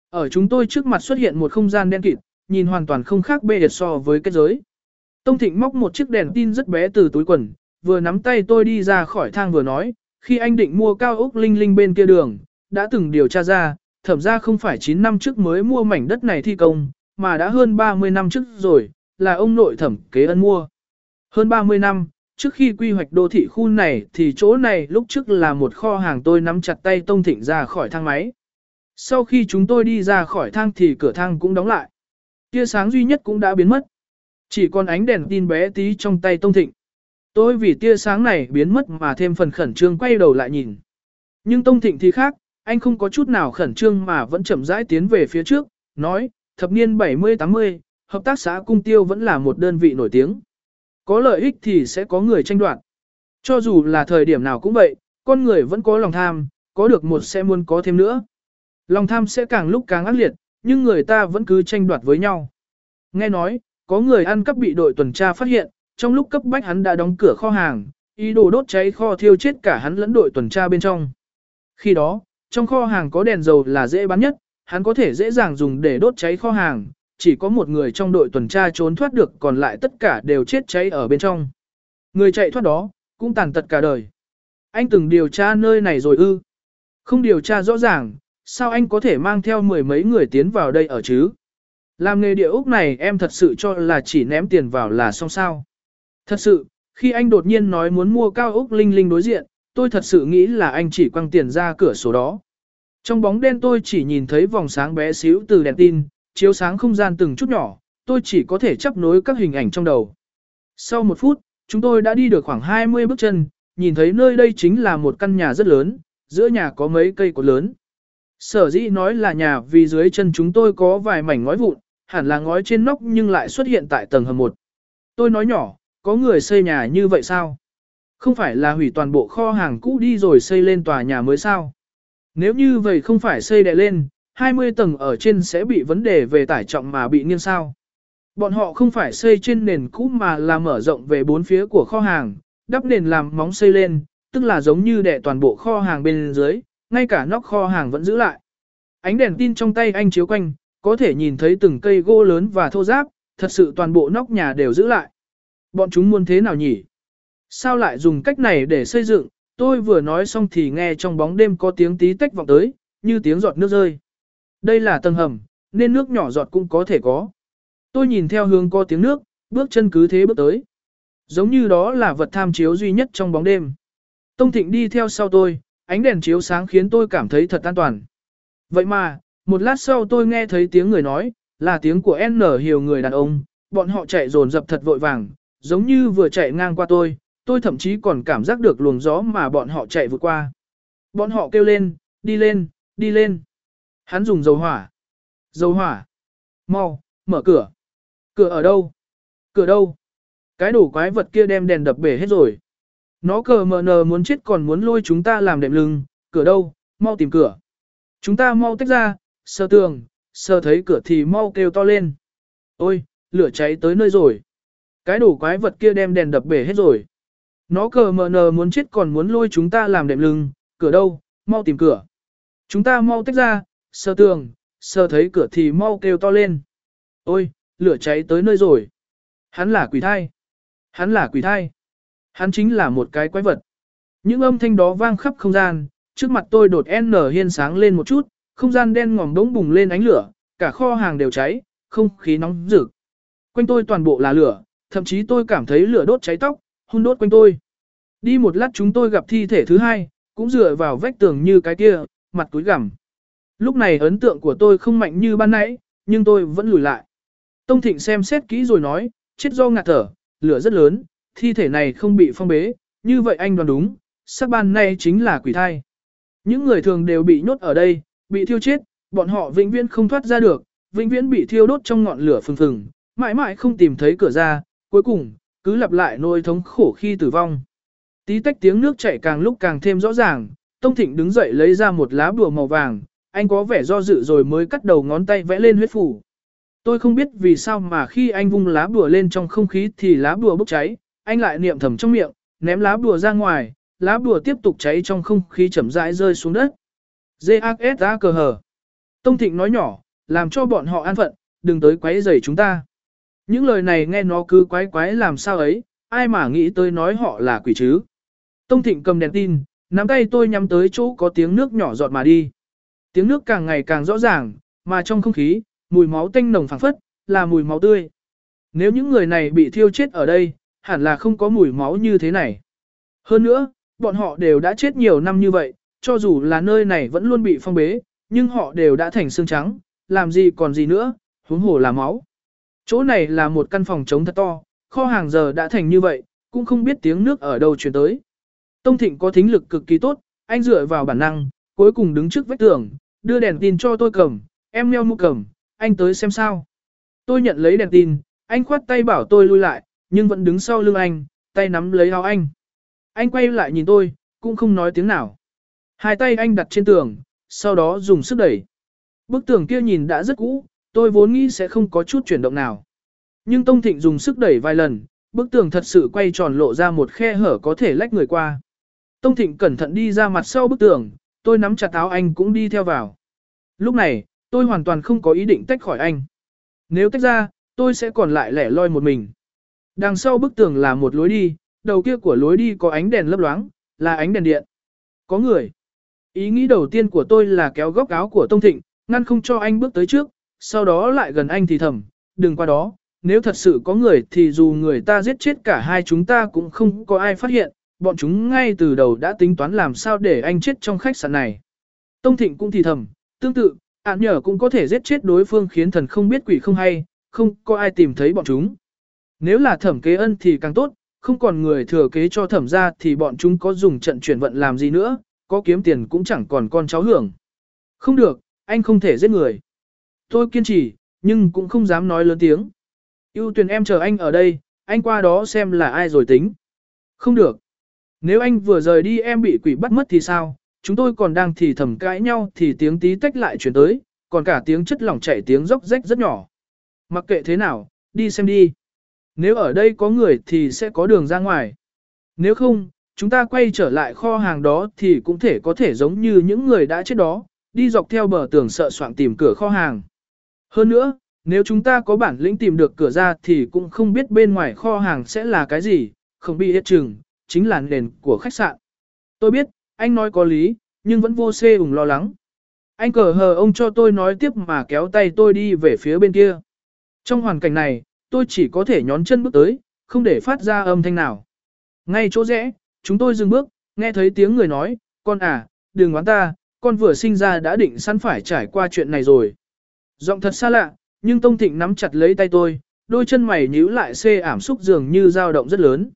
Ở chúng tôi trước mặt xuất hiện một không gian đen kịt, nhìn hoàn toàn không khác bê so với kết giới. Tông Thịnh móc một chiếc đèn tin rất bé từ túi quần, vừa nắm tay tôi đi ra khỏi thang vừa nói, khi anh định mua cao ốc linh linh bên kia đường, đã từng điều tra ra, thẩm ra không phải 9 năm trước mới mua mảnh đất này thi công, mà đã hơn 30 năm trước rồi, là ông nội thẩm kế ân mua. Hơn 30 năm, trước khi quy hoạch đô thị khu này thì chỗ này lúc trước là một kho hàng tôi nắm chặt tay Tông Thịnh ra khỏi thang máy. Sau khi chúng tôi đi ra khỏi thang thì cửa thang cũng đóng lại. Tia sáng duy nhất cũng đã biến mất. Chỉ còn ánh đèn tin bé tí trong tay Tông Thịnh. Tôi vì tia sáng này biến mất mà thêm phần khẩn trương quay đầu lại nhìn. Nhưng Tông Thịnh thì khác, anh không có chút nào khẩn trương mà vẫn chậm rãi tiến về phía trước, nói, thập niên 70-80, hợp tác xã cung tiêu vẫn là một đơn vị nổi tiếng. Có lợi ích thì sẽ có người tranh đoạt. Cho dù là thời điểm nào cũng vậy, con người vẫn có lòng tham, có được một sẽ muốn có thêm nữa. Lòng tham sẽ càng lúc càng ác liệt, nhưng người ta vẫn cứ tranh đoạt với nhau. Nghe nói, có người ăn cắp bị đội tuần tra phát hiện, trong lúc cấp bách hắn đã đóng cửa kho hàng, ý đồ đốt cháy kho thiêu chết cả hắn lẫn đội tuần tra bên trong. Khi đó, trong kho hàng có đèn dầu là dễ bán nhất, hắn có thể dễ dàng dùng để đốt cháy kho hàng, chỉ có một người trong đội tuần tra trốn thoát được còn lại tất cả đều chết cháy ở bên trong. Người chạy thoát đó, cũng tàn tật cả đời. Anh từng điều tra nơi này rồi ư? Không điều tra rõ ràng, sao anh có thể mang theo mười mấy người tiến vào đây ở chứ? Làm nghề địa ốc này em thật sự cho là chỉ ném tiền vào là xong sao. Thật sự, khi anh đột nhiên nói muốn mua cao ốc linh linh đối diện, tôi thật sự nghĩ là anh chỉ quăng tiền ra cửa sổ đó. Trong bóng đen tôi chỉ nhìn thấy vòng sáng bé xíu từ đèn tin, chiếu sáng không gian từng chút nhỏ, tôi chỉ có thể chấp nối các hình ảnh trong đầu. Sau một phút, chúng tôi đã đi được khoảng 20 bước chân, nhìn thấy nơi đây chính là một căn nhà rất lớn, giữa nhà có mấy cây cột lớn. Sở dĩ nói là nhà vì dưới chân chúng tôi có vài mảnh ngói vụn, hẳn là ngói trên nóc nhưng lại xuất hiện tại tầng hầm 1. Tôi nói nhỏ, có người xây nhà như vậy sao? Không phải là hủy toàn bộ kho hàng cũ đi rồi xây lên tòa nhà mới sao? Nếu như vậy không phải xây đè lên, 20 tầng ở trên sẽ bị vấn đề về tải trọng mà bị nghiêng sao. Bọn họ không phải xây trên nền cũ mà là mở rộng về bốn phía của kho hàng, đắp nền làm móng xây lên, tức là giống như đè toàn bộ kho hàng bên dưới, ngay cả nóc kho hàng vẫn giữ lại. Ánh đèn tin trong tay anh chiếu quanh, có thể nhìn thấy từng cây gỗ lớn và thô ráp, thật sự toàn bộ nóc nhà đều giữ lại. Bọn chúng muốn thế nào nhỉ? Sao lại dùng cách này để xây dựng? Tôi vừa nói xong thì nghe trong bóng đêm có tiếng tí tách vọng tới, như tiếng giọt nước rơi. Đây là tầng hầm, nên nước nhỏ giọt cũng có thể có. Tôi nhìn theo hướng có tiếng nước, bước chân cứ thế bước tới. Giống như đó là vật tham chiếu duy nhất trong bóng đêm. Tông Thịnh đi theo sau tôi, ánh đèn chiếu sáng khiến tôi cảm thấy thật an toàn. Vậy mà, một lát sau tôi nghe thấy tiếng người nói, là tiếng của N hiểu người đàn ông, bọn họ chạy dồn dập thật vội vàng, giống như vừa chạy ngang qua tôi, tôi thậm chí còn cảm giác được luồng gió mà bọn họ chạy vượt qua. Bọn họ kêu lên, đi lên, đi lên. Hắn dùng dầu hỏa. Dầu hỏa. Mau, mở cửa. Cửa ở đâu? Cửa đâu? Cái đồ quái vật kia đem đèn đập bể hết rồi. Nó cờ mờ nờ muốn chết còn muốn lôi chúng ta làm đệm lưng. Cửa đâu? Mau tìm cửa. Chúng ta mau tách ra, sơ tường, sơ thấy cửa thì mau kêu to lên. Ôi, lửa cháy tới nơi rồi. Cái đồ quái vật kia đem đèn đập bể hết rồi. Nó cờ mờ nờ muốn chết còn muốn lôi chúng ta làm đệm lưng, cửa đâu, mau tìm cửa. Chúng ta mau tách ra, sờ tường, sờ thấy cửa thì mau kêu to lên. Ôi, lửa cháy tới nơi rồi. Hắn là quỷ thai. Hắn là quỷ thai. Hắn chính là một cái quái vật. Những âm thanh đó vang khắp không gian, trước mặt tôi đột n hiên sáng lên một chút, không gian đen ngòm đống bùng lên ánh lửa, cả kho hàng đều cháy, không khí nóng rực. Quanh tôi toàn bộ là lửa, thậm chí tôi cảm thấy lửa đốt cháy tóc, hun đốt quanh tôi. Đi một lát chúng tôi gặp thi thể thứ hai, cũng dựa vào vách tường như cái kia, mặt túi gằm. Lúc này ấn tượng của tôi không mạnh như ban nãy, nhưng tôi vẫn lùi lại. Tông Thịnh xem xét kỹ rồi nói, chết do ngạt thở, lửa rất lớn, thi thể này không bị phong bế, như vậy anh đoán đúng, sắc ban nay chính là quỷ thai. Những người thường đều bị nhốt ở đây, bị thiêu chết, bọn họ vĩnh viễn không thoát ra được, vĩnh viễn bị thiêu đốt trong ngọn lửa phừng phừng, mãi mãi không tìm thấy cửa ra, cuối cùng, cứ lặp lại nỗi thống khổ khi tử vong. Tí tách tiếng nước chảy càng lúc càng thêm rõ ràng, Tông Thịnh đứng dậy lấy ra một lá bùa màu vàng, anh có vẻ do dự rồi mới cắt đầu ngón tay vẽ lên huyết phủ. Tôi không biết vì sao mà khi anh vung lá bùa lên trong không khí thì lá bùa bốc cháy, anh lại niệm thầm trong miệng, ném lá bùa ra ngoài, lá bùa tiếp tục cháy trong không khí chậm rãi rơi xuống đất. G.A.S.A. cờ hờ. Tông Thịnh nói nhỏ, làm cho bọn họ an phận, đừng tới quấy rầy chúng ta. Những lời này nghe nó cứ quái quái làm sao ấy, ai mà nghĩ tới nói họ là quỷ chứ. Tông Thịnh cầm đèn tin, nắm tay tôi nhắm tới chỗ có tiếng nước nhỏ giọt mà đi. Tiếng nước càng ngày càng rõ ràng, mà trong không khí, mùi máu tanh nồng phảng phất, là mùi máu tươi. Nếu những người này bị thiêu chết ở đây, hẳn là không có mùi máu như thế này. Hơn nữa, bọn họ đều đã chết nhiều năm như vậy, cho dù là nơi này vẫn luôn bị phong bế, nhưng họ đều đã thành xương trắng, làm gì còn gì nữa, huống hồ là máu. Chỗ này là một căn phòng trống thật to, kho hàng giờ đã thành như vậy, cũng không biết tiếng nước ở đâu truyền tới. Tông Thịnh có thính lực cực kỳ tốt, anh dựa vào bản năng, cuối cùng đứng trước vách tường, đưa đèn tin cho tôi cầm, em meo mu cầm, anh tới xem sao. Tôi nhận lấy đèn tin, anh khoát tay bảo tôi lui lại, nhưng vẫn đứng sau lưng anh, tay nắm lấy áo anh. Anh quay lại nhìn tôi, cũng không nói tiếng nào. Hai tay anh đặt trên tường, sau đó dùng sức đẩy. Bức tường kia nhìn đã rất cũ, tôi vốn nghĩ sẽ không có chút chuyển động nào. Nhưng Tông Thịnh dùng sức đẩy vài lần, bức tường thật sự quay tròn lộ ra một khe hở có thể lách người qua. Tông Thịnh cẩn thận đi ra mặt sau bức tường, tôi nắm chặt áo anh cũng đi theo vào. Lúc này, tôi hoàn toàn không có ý định tách khỏi anh. Nếu tách ra, tôi sẽ còn lại lẻ loi một mình. Đằng sau bức tường là một lối đi, đầu kia của lối đi có ánh đèn lấp loáng, là ánh đèn điện. Có người. Ý nghĩ đầu tiên của tôi là kéo góc áo của Tông Thịnh, ngăn không cho anh bước tới trước, sau đó lại gần anh thì thầm, đừng qua đó, nếu thật sự có người thì dù người ta giết chết cả hai chúng ta cũng không có ai phát hiện, bọn chúng ngay từ đầu đã tính toán làm sao để anh chết trong khách sạn này. Tông Thịnh cũng thì thầm, tương tự, ạn nhờ cũng có thể giết chết đối phương khiến thần không biết quỷ không hay, không có ai tìm thấy bọn chúng. Nếu là thẩm kế ân thì càng tốt, không còn người thừa kế cho thẩm ra thì bọn chúng có dùng trận chuyển vận làm gì nữa, có kiếm tiền cũng chẳng còn con cháu hưởng. Không được, anh không thể giết người. Tôi kiên trì, nhưng cũng không dám nói lớn tiếng. Yêu tuyển em chờ anh ở đây, anh qua đó xem là ai rồi tính. Không được. Nếu anh vừa rời đi em bị quỷ bắt mất thì sao? Chúng tôi còn đang thì thầm cãi nhau thì tiếng tí tách lại chuyển tới, còn cả tiếng chất lỏng chảy tiếng róc rách rất nhỏ. Mặc kệ thế nào, đi xem đi. Nếu ở đây có người thì sẽ có đường ra ngoài. Nếu không, chúng ta quay trở lại kho hàng đó thì cũng thể có thể giống như những người đã chết đó, đi dọc theo bờ tường sợ soạn tìm cửa kho hàng. Hơn nữa, nếu chúng ta có bản lĩnh tìm được cửa ra thì cũng không biết bên ngoài kho hàng sẽ là cái gì, không bị hết chừng, chính là nền của khách sạn. Tôi biết, anh nói có lý, nhưng vẫn vô xê ủng lo lắng. Anh cờ hờ ông cho tôi nói tiếp mà kéo tay tôi đi về phía bên kia. Trong hoàn cảnh này, tôi chỉ có thể nhón chân bước tới, không để phát ra âm thanh nào. Ngay chỗ rẽ, chúng tôi dừng bước, nghe thấy tiếng người nói, con à, đừng oán ta, con vừa sinh ra đã định sẵn phải trải qua chuyện này rồi. Giọng thật xa lạ, nhưng Tông Thịnh nắm chặt lấy tay tôi, đôi chân mày nhíu lại xê ảm xúc dường như dao động rất lớn.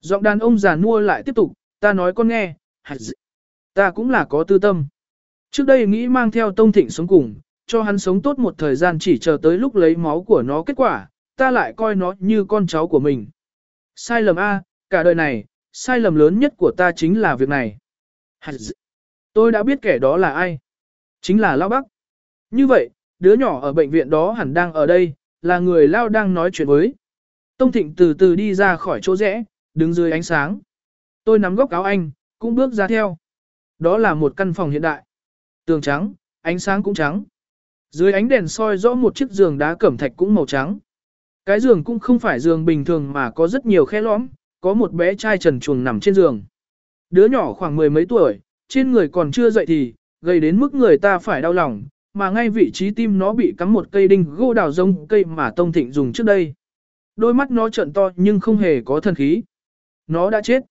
Giọng đàn ông già nua lại tiếp tục, ta nói con nghe, ta cũng là có tư tâm. Trước đây nghĩ mang theo Tông Thịnh sống cùng, cho hắn sống tốt một thời gian chỉ chờ tới lúc lấy máu của nó kết quả, ta lại coi nó như con cháu của mình. Sai lầm A, cả đời này, sai lầm lớn nhất của ta chính là việc này. Tôi đã biết kẻ đó là ai. Chính là Lão Bắc. Như vậy, đứa nhỏ ở bệnh viện đó hẳn đang ở đây, là người Lao đang nói chuyện với. Tông Thịnh từ từ đi ra khỏi chỗ rẽ, đứng dưới ánh sáng. Tôi nắm góc áo anh, cũng bước ra theo. Đó là một căn phòng hiện đại. Tường trắng, ánh sáng cũng trắng. Dưới ánh đèn soi rõ một chiếc giường đá cẩm thạch cũng màu trắng. Cái giường cũng không phải giường bình thường mà có rất nhiều khe lõm, có một bé trai trần chuồng nằm trên giường. Đứa nhỏ khoảng mười mấy tuổi, trên người còn chưa dậy thì, gây đến mức người ta phải đau lòng, mà ngay vị trí tim nó bị cắm một cây đinh gỗ đào rông cây mà Tông Thịnh dùng trước đây. Đôi mắt nó trợn to nhưng không hề có thần khí. Nó đã chết.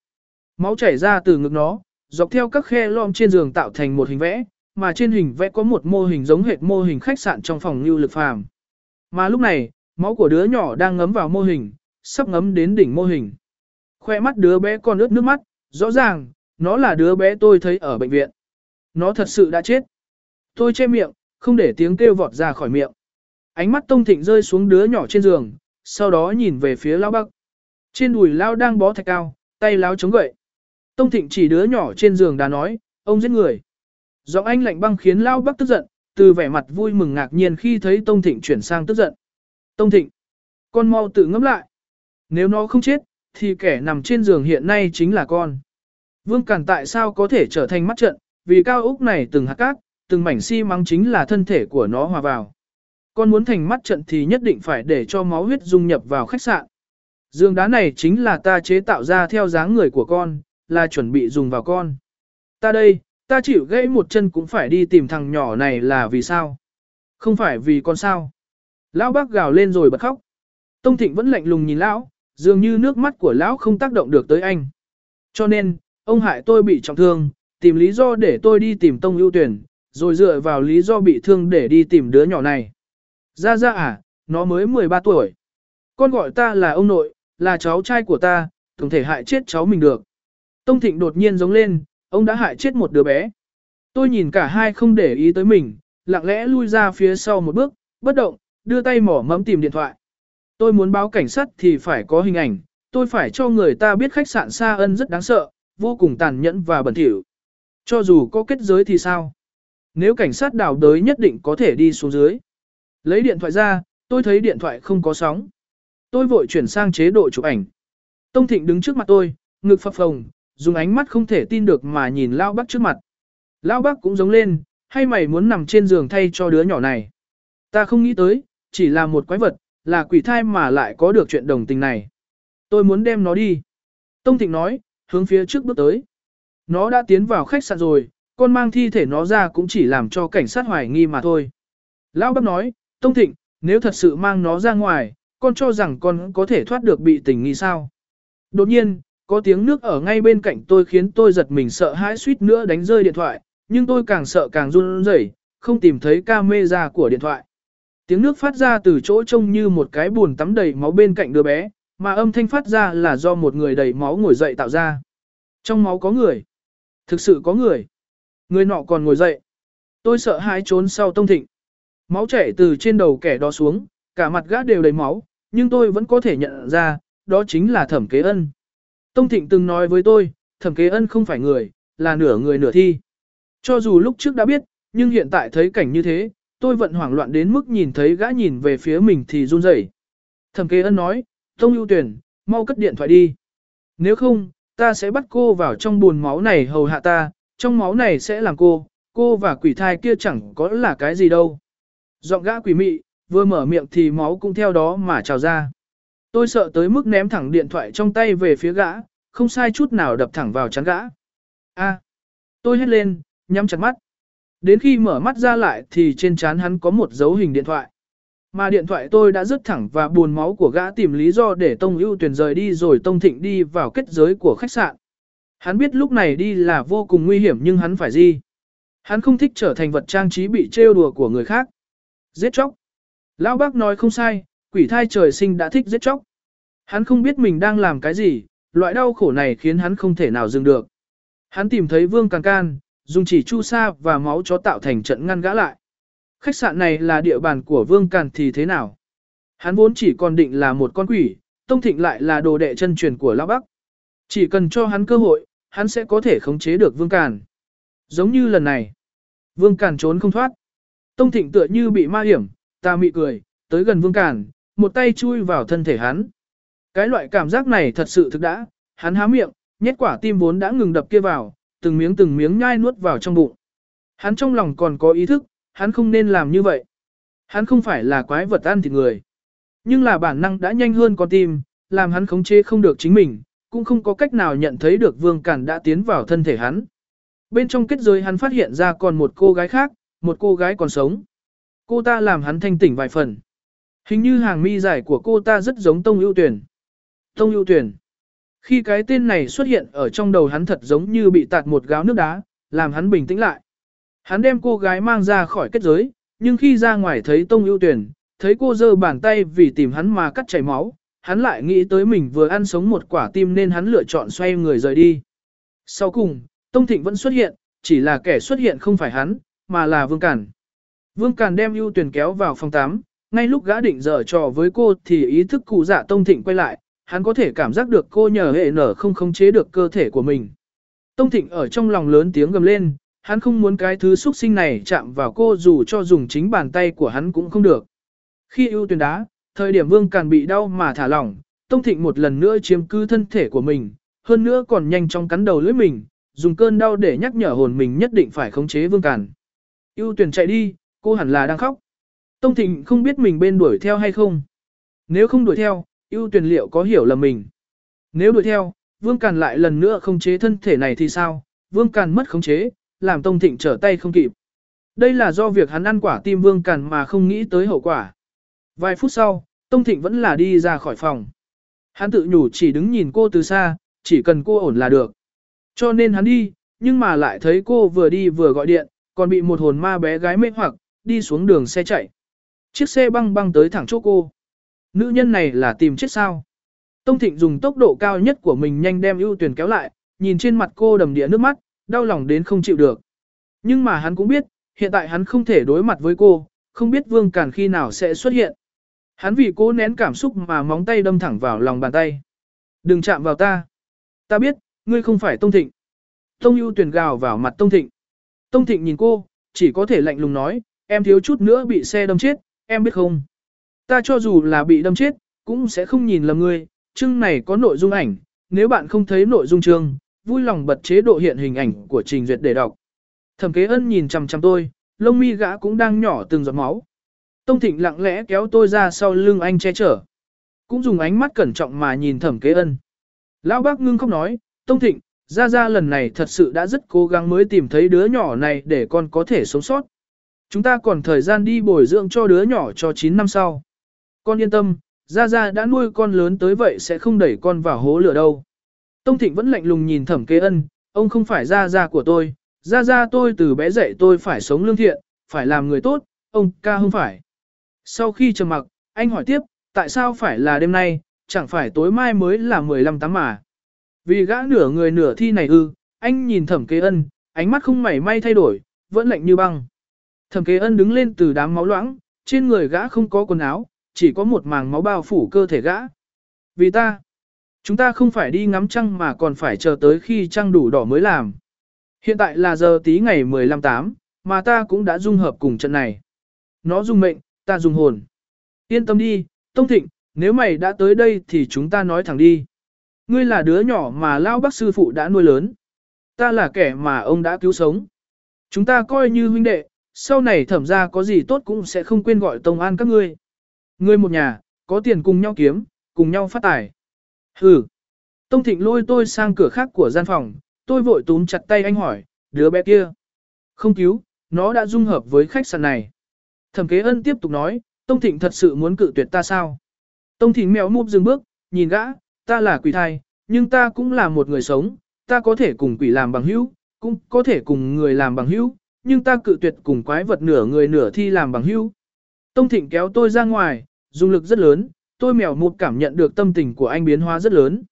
Máu chảy ra từ ngực nó, dọc theo các khe lõm trên giường tạo thành một hình vẽ, mà trên hình vẽ có một mô hình giống hệt mô hình khách sạn trong phòng lưu lực phàm. Mà lúc này, máu của đứa nhỏ đang ngấm vào mô hình, sắp ngấm đến đỉnh mô hình. Khoe mắt đứa bé còn ướt nước mắt, rõ ràng, nó là đứa bé tôi thấy ở bệnh viện. Nó thật sự đã chết. Tôi che miệng, không để tiếng kêu vọt ra khỏi miệng. Ánh mắt Tông Thịnh rơi xuống đứa nhỏ trên giường, sau đó nhìn về phía Lão Bắc. Trên đùi Lão đang bó thạch cao, tay Lão chống gậy. Tông Thịnh chỉ đứa nhỏ trên giường đã nói, ông giết người. Giọng anh lạnh băng khiến Lão Bắc tức giận, từ vẻ mặt vui mừng ngạc nhiên khi thấy Tông Thịnh chuyển sang tức giận. Tông Thịnh, con mau tự ngẫm lại. Nếu nó không chết, thì kẻ nằm trên giường hiện nay chính là con. Vương Càn tại sao có thể trở thành mắt trận, vì cao úc này từng hạt cát, từng mảnh xi măng chính là thân thể của nó hòa vào. Con muốn thành mắt trận thì nhất định phải để cho máu huyết dung nhập vào khách sạn. Dương đá này chính là ta chế tạo ra theo dáng người của con, là chuẩn bị dùng vào con. Ta đây, ta chịu gãy một chân cũng phải đi tìm thằng nhỏ này là vì sao? Không phải vì con sao? Lão bác gào lên rồi bật khóc. Tông Thịnh vẫn lạnh lùng nhìn lão, dường như nước mắt của lão không tác động được tới anh. Cho nên, ông hại tôi bị trọng thương, tìm lý do để tôi đi tìm Tông ưu tuyển, rồi dựa vào lý do bị thương để đi tìm đứa nhỏ này. Ra ra à, nó mới 13 tuổi. Con gọi ta là ông nội, là cháu trai của ta, tổng thể hại chết cháu mình được. Tông Thịnh đột nhiên giống lên, ông đã hại chết một đứa bé. Tôi nhìn cả hai không để ý tới mình, lặng lẽ lui ra phía sau một bước, bất động, đưa tay mỏ mẫm tìm điện thoại. Tôi muốn báo cảnh sát thì phải có hình ảnh, tôi phải cho người ta biết khách sạn Sa Ân rất đáng sợ, vô cùng tàn nhẫn và bẩn thỉu. Cho dù có kết giới thì sao? Nếu cảnh sát đào đới nhất định có thể đi xuống dưới. Lấy điện thoại ra, tôi thấy điện thoại không có sóng. Tôi vội chuyển sang chế độ chụp ảnh. Tông Thịnh đứng trước mặt tôi, ngực phập phồng, dùng ánh mắt không thể tin được mà nhìn Lao Bắc trước mặt. Lao Bắc cũng giống lên, hay mày muốn nằm trên giường thay cho đứa nhỏ này? Ta không nghĩ tới, chỉ là một quái vật, là quỷ thai mà lại có được chuyện đồng tình này. Tôi muốn đem nó đi. Tông Thịnh nói, hướng phía trước bước tới. Nó đã tiến vào khách sạn rồi, con mang thi thể nó ra cũng chỉ làm cho cảnh sát hoài nghi mà thôi. Lão bác nói, Tông Thịnh, nếu thật sự mang nó ra ngoài, con cho rằng con có thể thoát được bị tình nghi sao. Đột nhiên, có tiếng nước ở ngay bên cạnh tôi khiến tôi giật mình sợ hãi suýt nữa đánh rơi điện thoại, nhưng tôi càng sợ càng run rẩy, không tìm thấy camera của điện thoại. Tiếng nước phát ra từ chỗ trông như một cái buồn tắm đầy máu bên cạnh đứa bé, mà âm thanh phát ra là do một người đầy máu ngồi dậy tạo ra. Trong máu có người. Thực sự có người. Người nọ còn ngồi dậy. Tôi sợ hãi trốn sau tông thịnh. Máu chảy từ trên đầu kẻ đó xuống, cả mặt gã đều đầy máu, nhưng tôi vẫn có thể nhận ra, đó chính là thẩm kế ân. Tông thịnh từng nói với tôi, thẩm kế ân không phải người, là nửa người nửa thi. Cho dù lúc trước đã biết, nhưng hiện tại thấy cảnh như thế, tôi vẫn hoảng loạn đến mức nhìn thấy gã nhìn về phía mình thì run rẩy. Thẩm kế ân nói, Tông ưu tuyển, mau cất điện thoại đi. Nếu không, ta sẽ bắt cô vào trong buồn máu này hầu hạ ta, trong máu này sẽ làm cô, cô và quỷ thai kia chẳng có là cái gì đâu. Giọng gã quỷ mị, vừa mở miệng thì máu cũng theo đó mà trào ra. Tôi sợ tới mức ném thẳng điện thoại trong tay về phía gã, không sai chút nào đập thẳng vào chắn gã. A, tôi hét lên, nhắm chặt mắt. Đến khi mở mắt ra lại thì trên chán hắn có một dấu hình điện thoại. Mà điện thoại tôi đã rớt thẳng và buồn máu của gã tìm lý do để Tông ưu tuyển rời đi rồi Tông Thịnh đi vào kết giới của khách sạn. Hắn biết lúc này đi là vô cùng nguy hiểm nhưng hắn phải gì? Hắn không thích trở thành vật trang trí bị trêu đùa của người khác. Giết chóc. Lão bác nói không sai, quỷ thai trời sinh đã thích giết chóc. Hắn không biết mình đang làm cái gì, loại đau khổ này khiến hắn không thể nào dừng được. Hắn tìm thấy Vương Càng Can, dùng chỉ chu sa và máu chó tạo thành trận ngăn gã lại. Khách sạn này là địa bàn của Vương Càn thì thế nào? Hắn vốn chỉ còn định là một con quỷ, Tông Thịnh lại là đồ đệ chân truyền của Lão Bắc. Chỉ cần cho hắn cơ hội, hắn sẽ có thể khống chế được Vương Càn. Giống như lần này, Vương Càn trốn không thoát. Tông Thịnh tựa như bị ma hiểm, ta mị cười, tới gần Vương Càn, một tay chui vào thân thể hắn. Cái loại cảm giác này thật sự thực đã, hắn há miệng, nhét quả tim vốn đã ngừng đập kia vào, từng miếng từng miếng nhai nuốt vào trong bụng. Hắn trong lòng còn có ý thức, hắn không nên làm như vậy. Hắn không phải là quái vật ăn thịt người. Nhưng là bản năng đã nhanh hơn con tim, làm hắn khống chế không được chính mình, cũng không có cách nào nhận thấy được vương cản đã tiến vào thân thể hắn. Bên trong kết giới hắn phát hiện ra còn một cô gái khác, một cô gái còn sống. Cô ta làm hắn thanh tỉnh vài phần. Hình như hàng mi dài của cô ta rất giống Tông ưu tuyển. Tông ưu tuyển. Khi cái tên này xuất hiện ở trong đầu hắn thật giống như bị tạt một gáo nước đá, làm hắn bình tĩnh lại. Hắn đem cô gái mang ra khỏi kết giới, nhưng khi ra ngoài thấy Tông ưu tuyển, thấy cô giơ bàn tay vì tìm hắn mà cắt chảy máu, hắn lại nghĩ tới mình vừa ăn sống một quả tim nên hắn lựa chọn xoay người rời đi. Sau cùng, Tông Thịnh vẫn xuất hiện, chỉ là kẻ xuất hiện không phải hắn, mà là Vương Cản. Vương Cản đem ưu tuyển kéo vào phòng 8, ngay lúc gã định dở trò với cô thì ý thức cụ dạ Tông Thịnh quay lại, hắn có thể cảm giác được cô nhờ hệ nở không khống chế được cơ thể của mình. Tông Thịnh ở trong lòng lớn tiếng gầm lên, hắn không muốn cái thứ xuất sinh này chạm vào cô dù cho dùng chính bàn tay của hắn cũng không được. Khi ưu tuyển đá, thời điểm Vương Càn bị đau mà thả lỏng, Tông Thịnh một lần nữa chiếm cứ thân thể của mình, hơn nữa còn nhanh chóng cắn đầu lưỡi mình, dùng cơn đau để nhắc nhở hồn mình nhất định phải khống chế Vương Càn. Ưu tuyển chạy đi, cô hẳn là đang khóc. Tông Thịnh không biết mình bên đuổi theo hay không. Nếu không đuổi theo, ưu tuyển liệu có hiểu là mình. Nếu đuổi theo, Vương Càn lại lần nữa khống chế thân thể này thì sao? Vương Càn mất khống chế, làm Tông Thịnh trở tay không kịp. Đây là do việc hắn ăn quả tim Vương Càn mà không nghĩ tới hậu quả. Vài phút sau, Tông Thịnh vẫn là đi ra khỏi phòng. Hắn tự nhủ chỉ đứng nhìn cô từ xa, chỉ cần cô ổn là được. Cho nên hắn đi, nhưng mà lại thấy cô vừa đi vừa gọi điện, còn bị một hồn ma bé gái mê hoặc, đi xuống đường xe chạy. Chiếc xe băng băng tới thẳng chỗ cô. Nữ nhân này là tìm chết sao. Tông Thịnh dùng tốc độ cao nhất của mình nhanh đem ưu tuyển kéo lại, nhìn trên mặt cô đầm địa nước mắt, đau lòng đến không chịu được. Nhưng mà hắn cũng biết, hiện tại hắn không thể đối mặt với cô, không biết Vương Càn khi nào sẽ xuất hiện. Hắn vì cố nén cảm xúc mà móng tay đâm thẳng vào lòng bàn tay. Đừng chạm vào ta. Ta biết, ngươi không phải Tông Thịnh. Tông ưu tuyển gào vào mặt Tông Thịnh. Tông Thịnh nhìn cô, chỉ có thể lạnh lùng nói, em thiếu chút nữa bị xe đâm chết, em biết không? Ta cho dù là bị đâm chết, cũng sẽ không nhìn lầm ngươi, chương này có nội dung ảnh, nếu bạn không thấy nội dung chương, vui lòng bật chế độ hiện hình ảnh của trình duyệt để đọc. Thẩm kế ân nhìn chằm chằm tôi, lông mi gã cũng đang nhỏ từng giọt máu. Tông Thịnh lặng lẽ kéo tôi ra sau lưng anh che chở. Cũng dùng ánh mắt cẩn trọng mà nhìn thẩm kế ân. Lão bác ngưng không nói, Tông Thịnh, ra ra lần này thật sự đã rất cố gắng mới tìm thấy đứa nhỏ này để con có thể sống sót. Chúng ta còn thời gian đi bồi dưỡng cho đứa nhỏ cho 9 năm sau. Con yên tâm, ra ra đã nuôi con lớn tới vậy sẽ không đẩy con vào hố lửa đâu. Tông Thịnh vẫn lạnh lùng nhìn thẩm kế ân, ông không phải ra ra của tôi, ra ra tôi từ bé dậy tôi phải sống lương thiện, phải làm người tốt, ông ca không phải. Sau khi trầm mặc, anh hỏi tiếp, tại sao phải là đêm nay, chẳng phải tối mai mới là 15 tháng mà. Vì gã nửa người nửa thi này ư, anh nhìn thẩm kế ân, ánh mắt không mảy may thay đổi, vẫn lạnh như băng. Thẩm kế ân đứng lên từ đám máu loãng, trên người gã không có quần áo, chỉ có một màng máu bao phủ cơ thể gã. Vì ta, chúng ta không phải đi ngắm trăng mà còn phải chờ tới khi trăng đủ đỏ mới làm. Hiện tại là giờ tí ngày 15 tám, mà ta cũng đã dung hợp cùng trận này. Nó dung mệnh, ta dùng hồn. Yên tâm đi, Tông Thịnh, nếu mày đã tới đây thì chúng ta nói thẳng đi. Ngươi là đứa nhỏ mà lão bác sư phụ đã nuôi lớn. Ta là kẻ mà ông đã cứu sống. Chúng ta coi như huynh đệ, sau này thẩm ra có gì tốt cũng sẽ không quên gọi tông an các ngươi. Ngươi một nhà, có tiền cùng nhau kiếm, cùng nhau phát tài. Hừ. Tông Thịnh lôi tôi sang cửa khác của gian phòng, tôi vội túm chặt tay anh hỏi, đứa bé kia. Không cứu, nó đã dung hợp với khách sạn này. Thẩm kế ân tiếp tục nói, Tông Thịnh thật sự muốn cự tuyệt ta sao? Tông Thịnh mèo múp dừng bước, nhìn gã, ta là quỷ thai, nhưng ta cũng là một người sống, ta có thể cùng quỷ làm bằng hữu, cũng có thể cùng người làm bằng hữu, nhưng ta cự tuyệt cùng quái vật nửa người nửa thi làm bằng hữu. Tông Thịnh kéo tôi ra ngoài, dùng lực rất lớn, tôi mèo một cảm nhận được tâm tình của anh biến hóa rất lớn.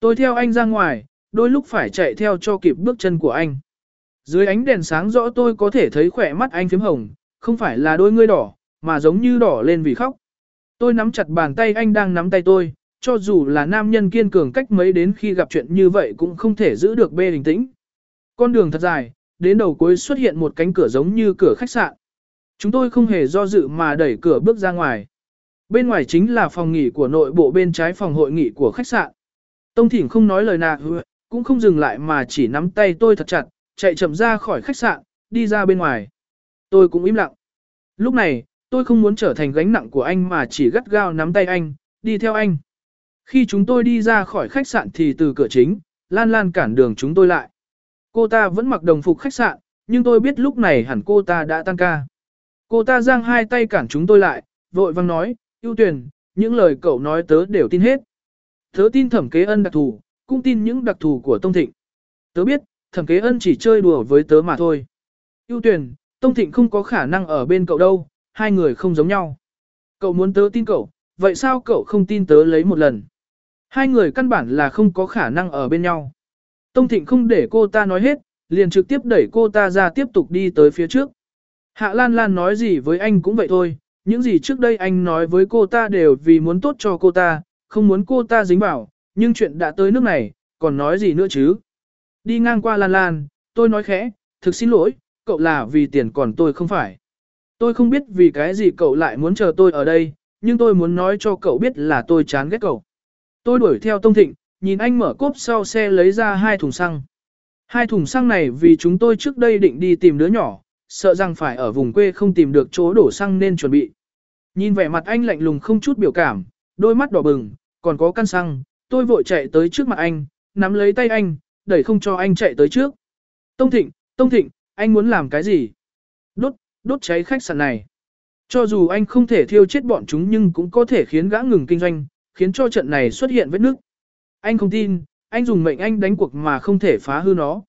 Tôi theo anh ra ngoài, đôi lúc phải chạy theo cho kịp bước chân của anh. Dưới ánh đèn sáng rõ tôi có thể thấy khỏe mắt anh phím hồng, không phải là đôi ngươi đỏ, mà giống như đỏ lên vì khóc. Tôi nắm chặt bàn tay anh đang nắm tay tôi, cho dù là nam nhân kiên cường cách mấy đến khi gặp chuyện như vậy cũng không thể giữ được bê bình tĩnh. Con đường thật dài, đến đầu cuối xuất hiện một cánh cửa giống như cửa khách sạn. Chúng tôi không hề do dự mà đẩy cửa bước ra ngoài. Bên ngoài chính là phòng nghỉ của nội bộ bên trái phòng hội nghị của khách sạn. Tông Thỉnh không nói lời nào, cũng không dừng lại mà chỉ nắm tay tôi thật chặt, chạy chậm ra khỏi khách sạn, đi ra bên ngoài. Tôi cũng im lặng. Lúc này, tôi không muốn trở thành gánh nặng của anh mà chỉ gắt gao nắm tay anh, đi theo anh. Khi chúng tôi đi ra khỏi khách sạn thì từ cửa chính, Lan Lan cản đường chúng tôi lại. Cô ta vẫn mặc đồng phục khách sạn, nhưng tôi biết lúc này hẳn cô ta đã tăng ca. Cô ta giang hai tay cản chúng tôi lại, vội vang nói, ưu tuyển, những lời cậu nói tớ đều tin hết. Tớ tin thẩm kế ân đặc thù, cũng tin những đặc thù của Tông Thịnh. Tớ biết, thẩm kế ân chỉ chơi đùa với tớ mà thôi. Ưu tuyển, Tông Thịnh không có khả năng ở bên cậu đâu, hai người không giống nhau. Cậu muốn tớ tin cậu, vậy sao cậu không tin tớ lấy một lần? Hai người căn bản là không có khả năng ở bên nhau. Tông Thịnh không để cô ta nói hết, liền trực tiếp đẩy cô ta ra tiếp tục đi tới phía trước. Hạ Lan Lan nói gì với anh cũng vậy thôi, những gì trước đây anh nói với cô ta đều vì muốn tốt cho cô ta, không muốn cô ta dính vào, nhưng chuyện đã tới nước này, còn nói gì nữa chứ? Đi ngang qua Lan Lan, tôi nói khẽ, thực xin lỗi, cậu là vì tiền còn tôi không phải. Tôi không biết vì cái gì cậu lại muốn chờ tôi ở đây, nhưng tôi muốn nói cho cậu biết là tôi chán ghét cậu. Tôi đuổi theo Tông Thịnh, nhìn anh mở cốp sau xe lấy ra hai thùng xăng. Hai thùng xăng này vì chúng tôi trước đây định đi tìm đứa nhỏ, sợ rằng phải ở vùng quê không tìm được chỗ đổ xăng nên chuẩn bị. Nhìn vẻ mặt anh lạnh lùng không chút biểu cảm, đôi mắt đỏ bừng, còn có căn xăng, tôi vội chạy tới trước mặt anh, nắm lấy tay anh, đẩy không cho anh chạy tới trước. Tông Thịnh, Tông Thịnh, anh muốn làm cái gì? Đốt, đốt cháy khách sạn này. Cho dù anh không thể thiêu chết bọn chúng nhưng cũng có thể khiến gã ngừng kinh doanh, khiến cho trận này xuất hiện vết nước. Anh không tin, anh dùng mệnh anh đánh cuộc mà không thể phá hư nó.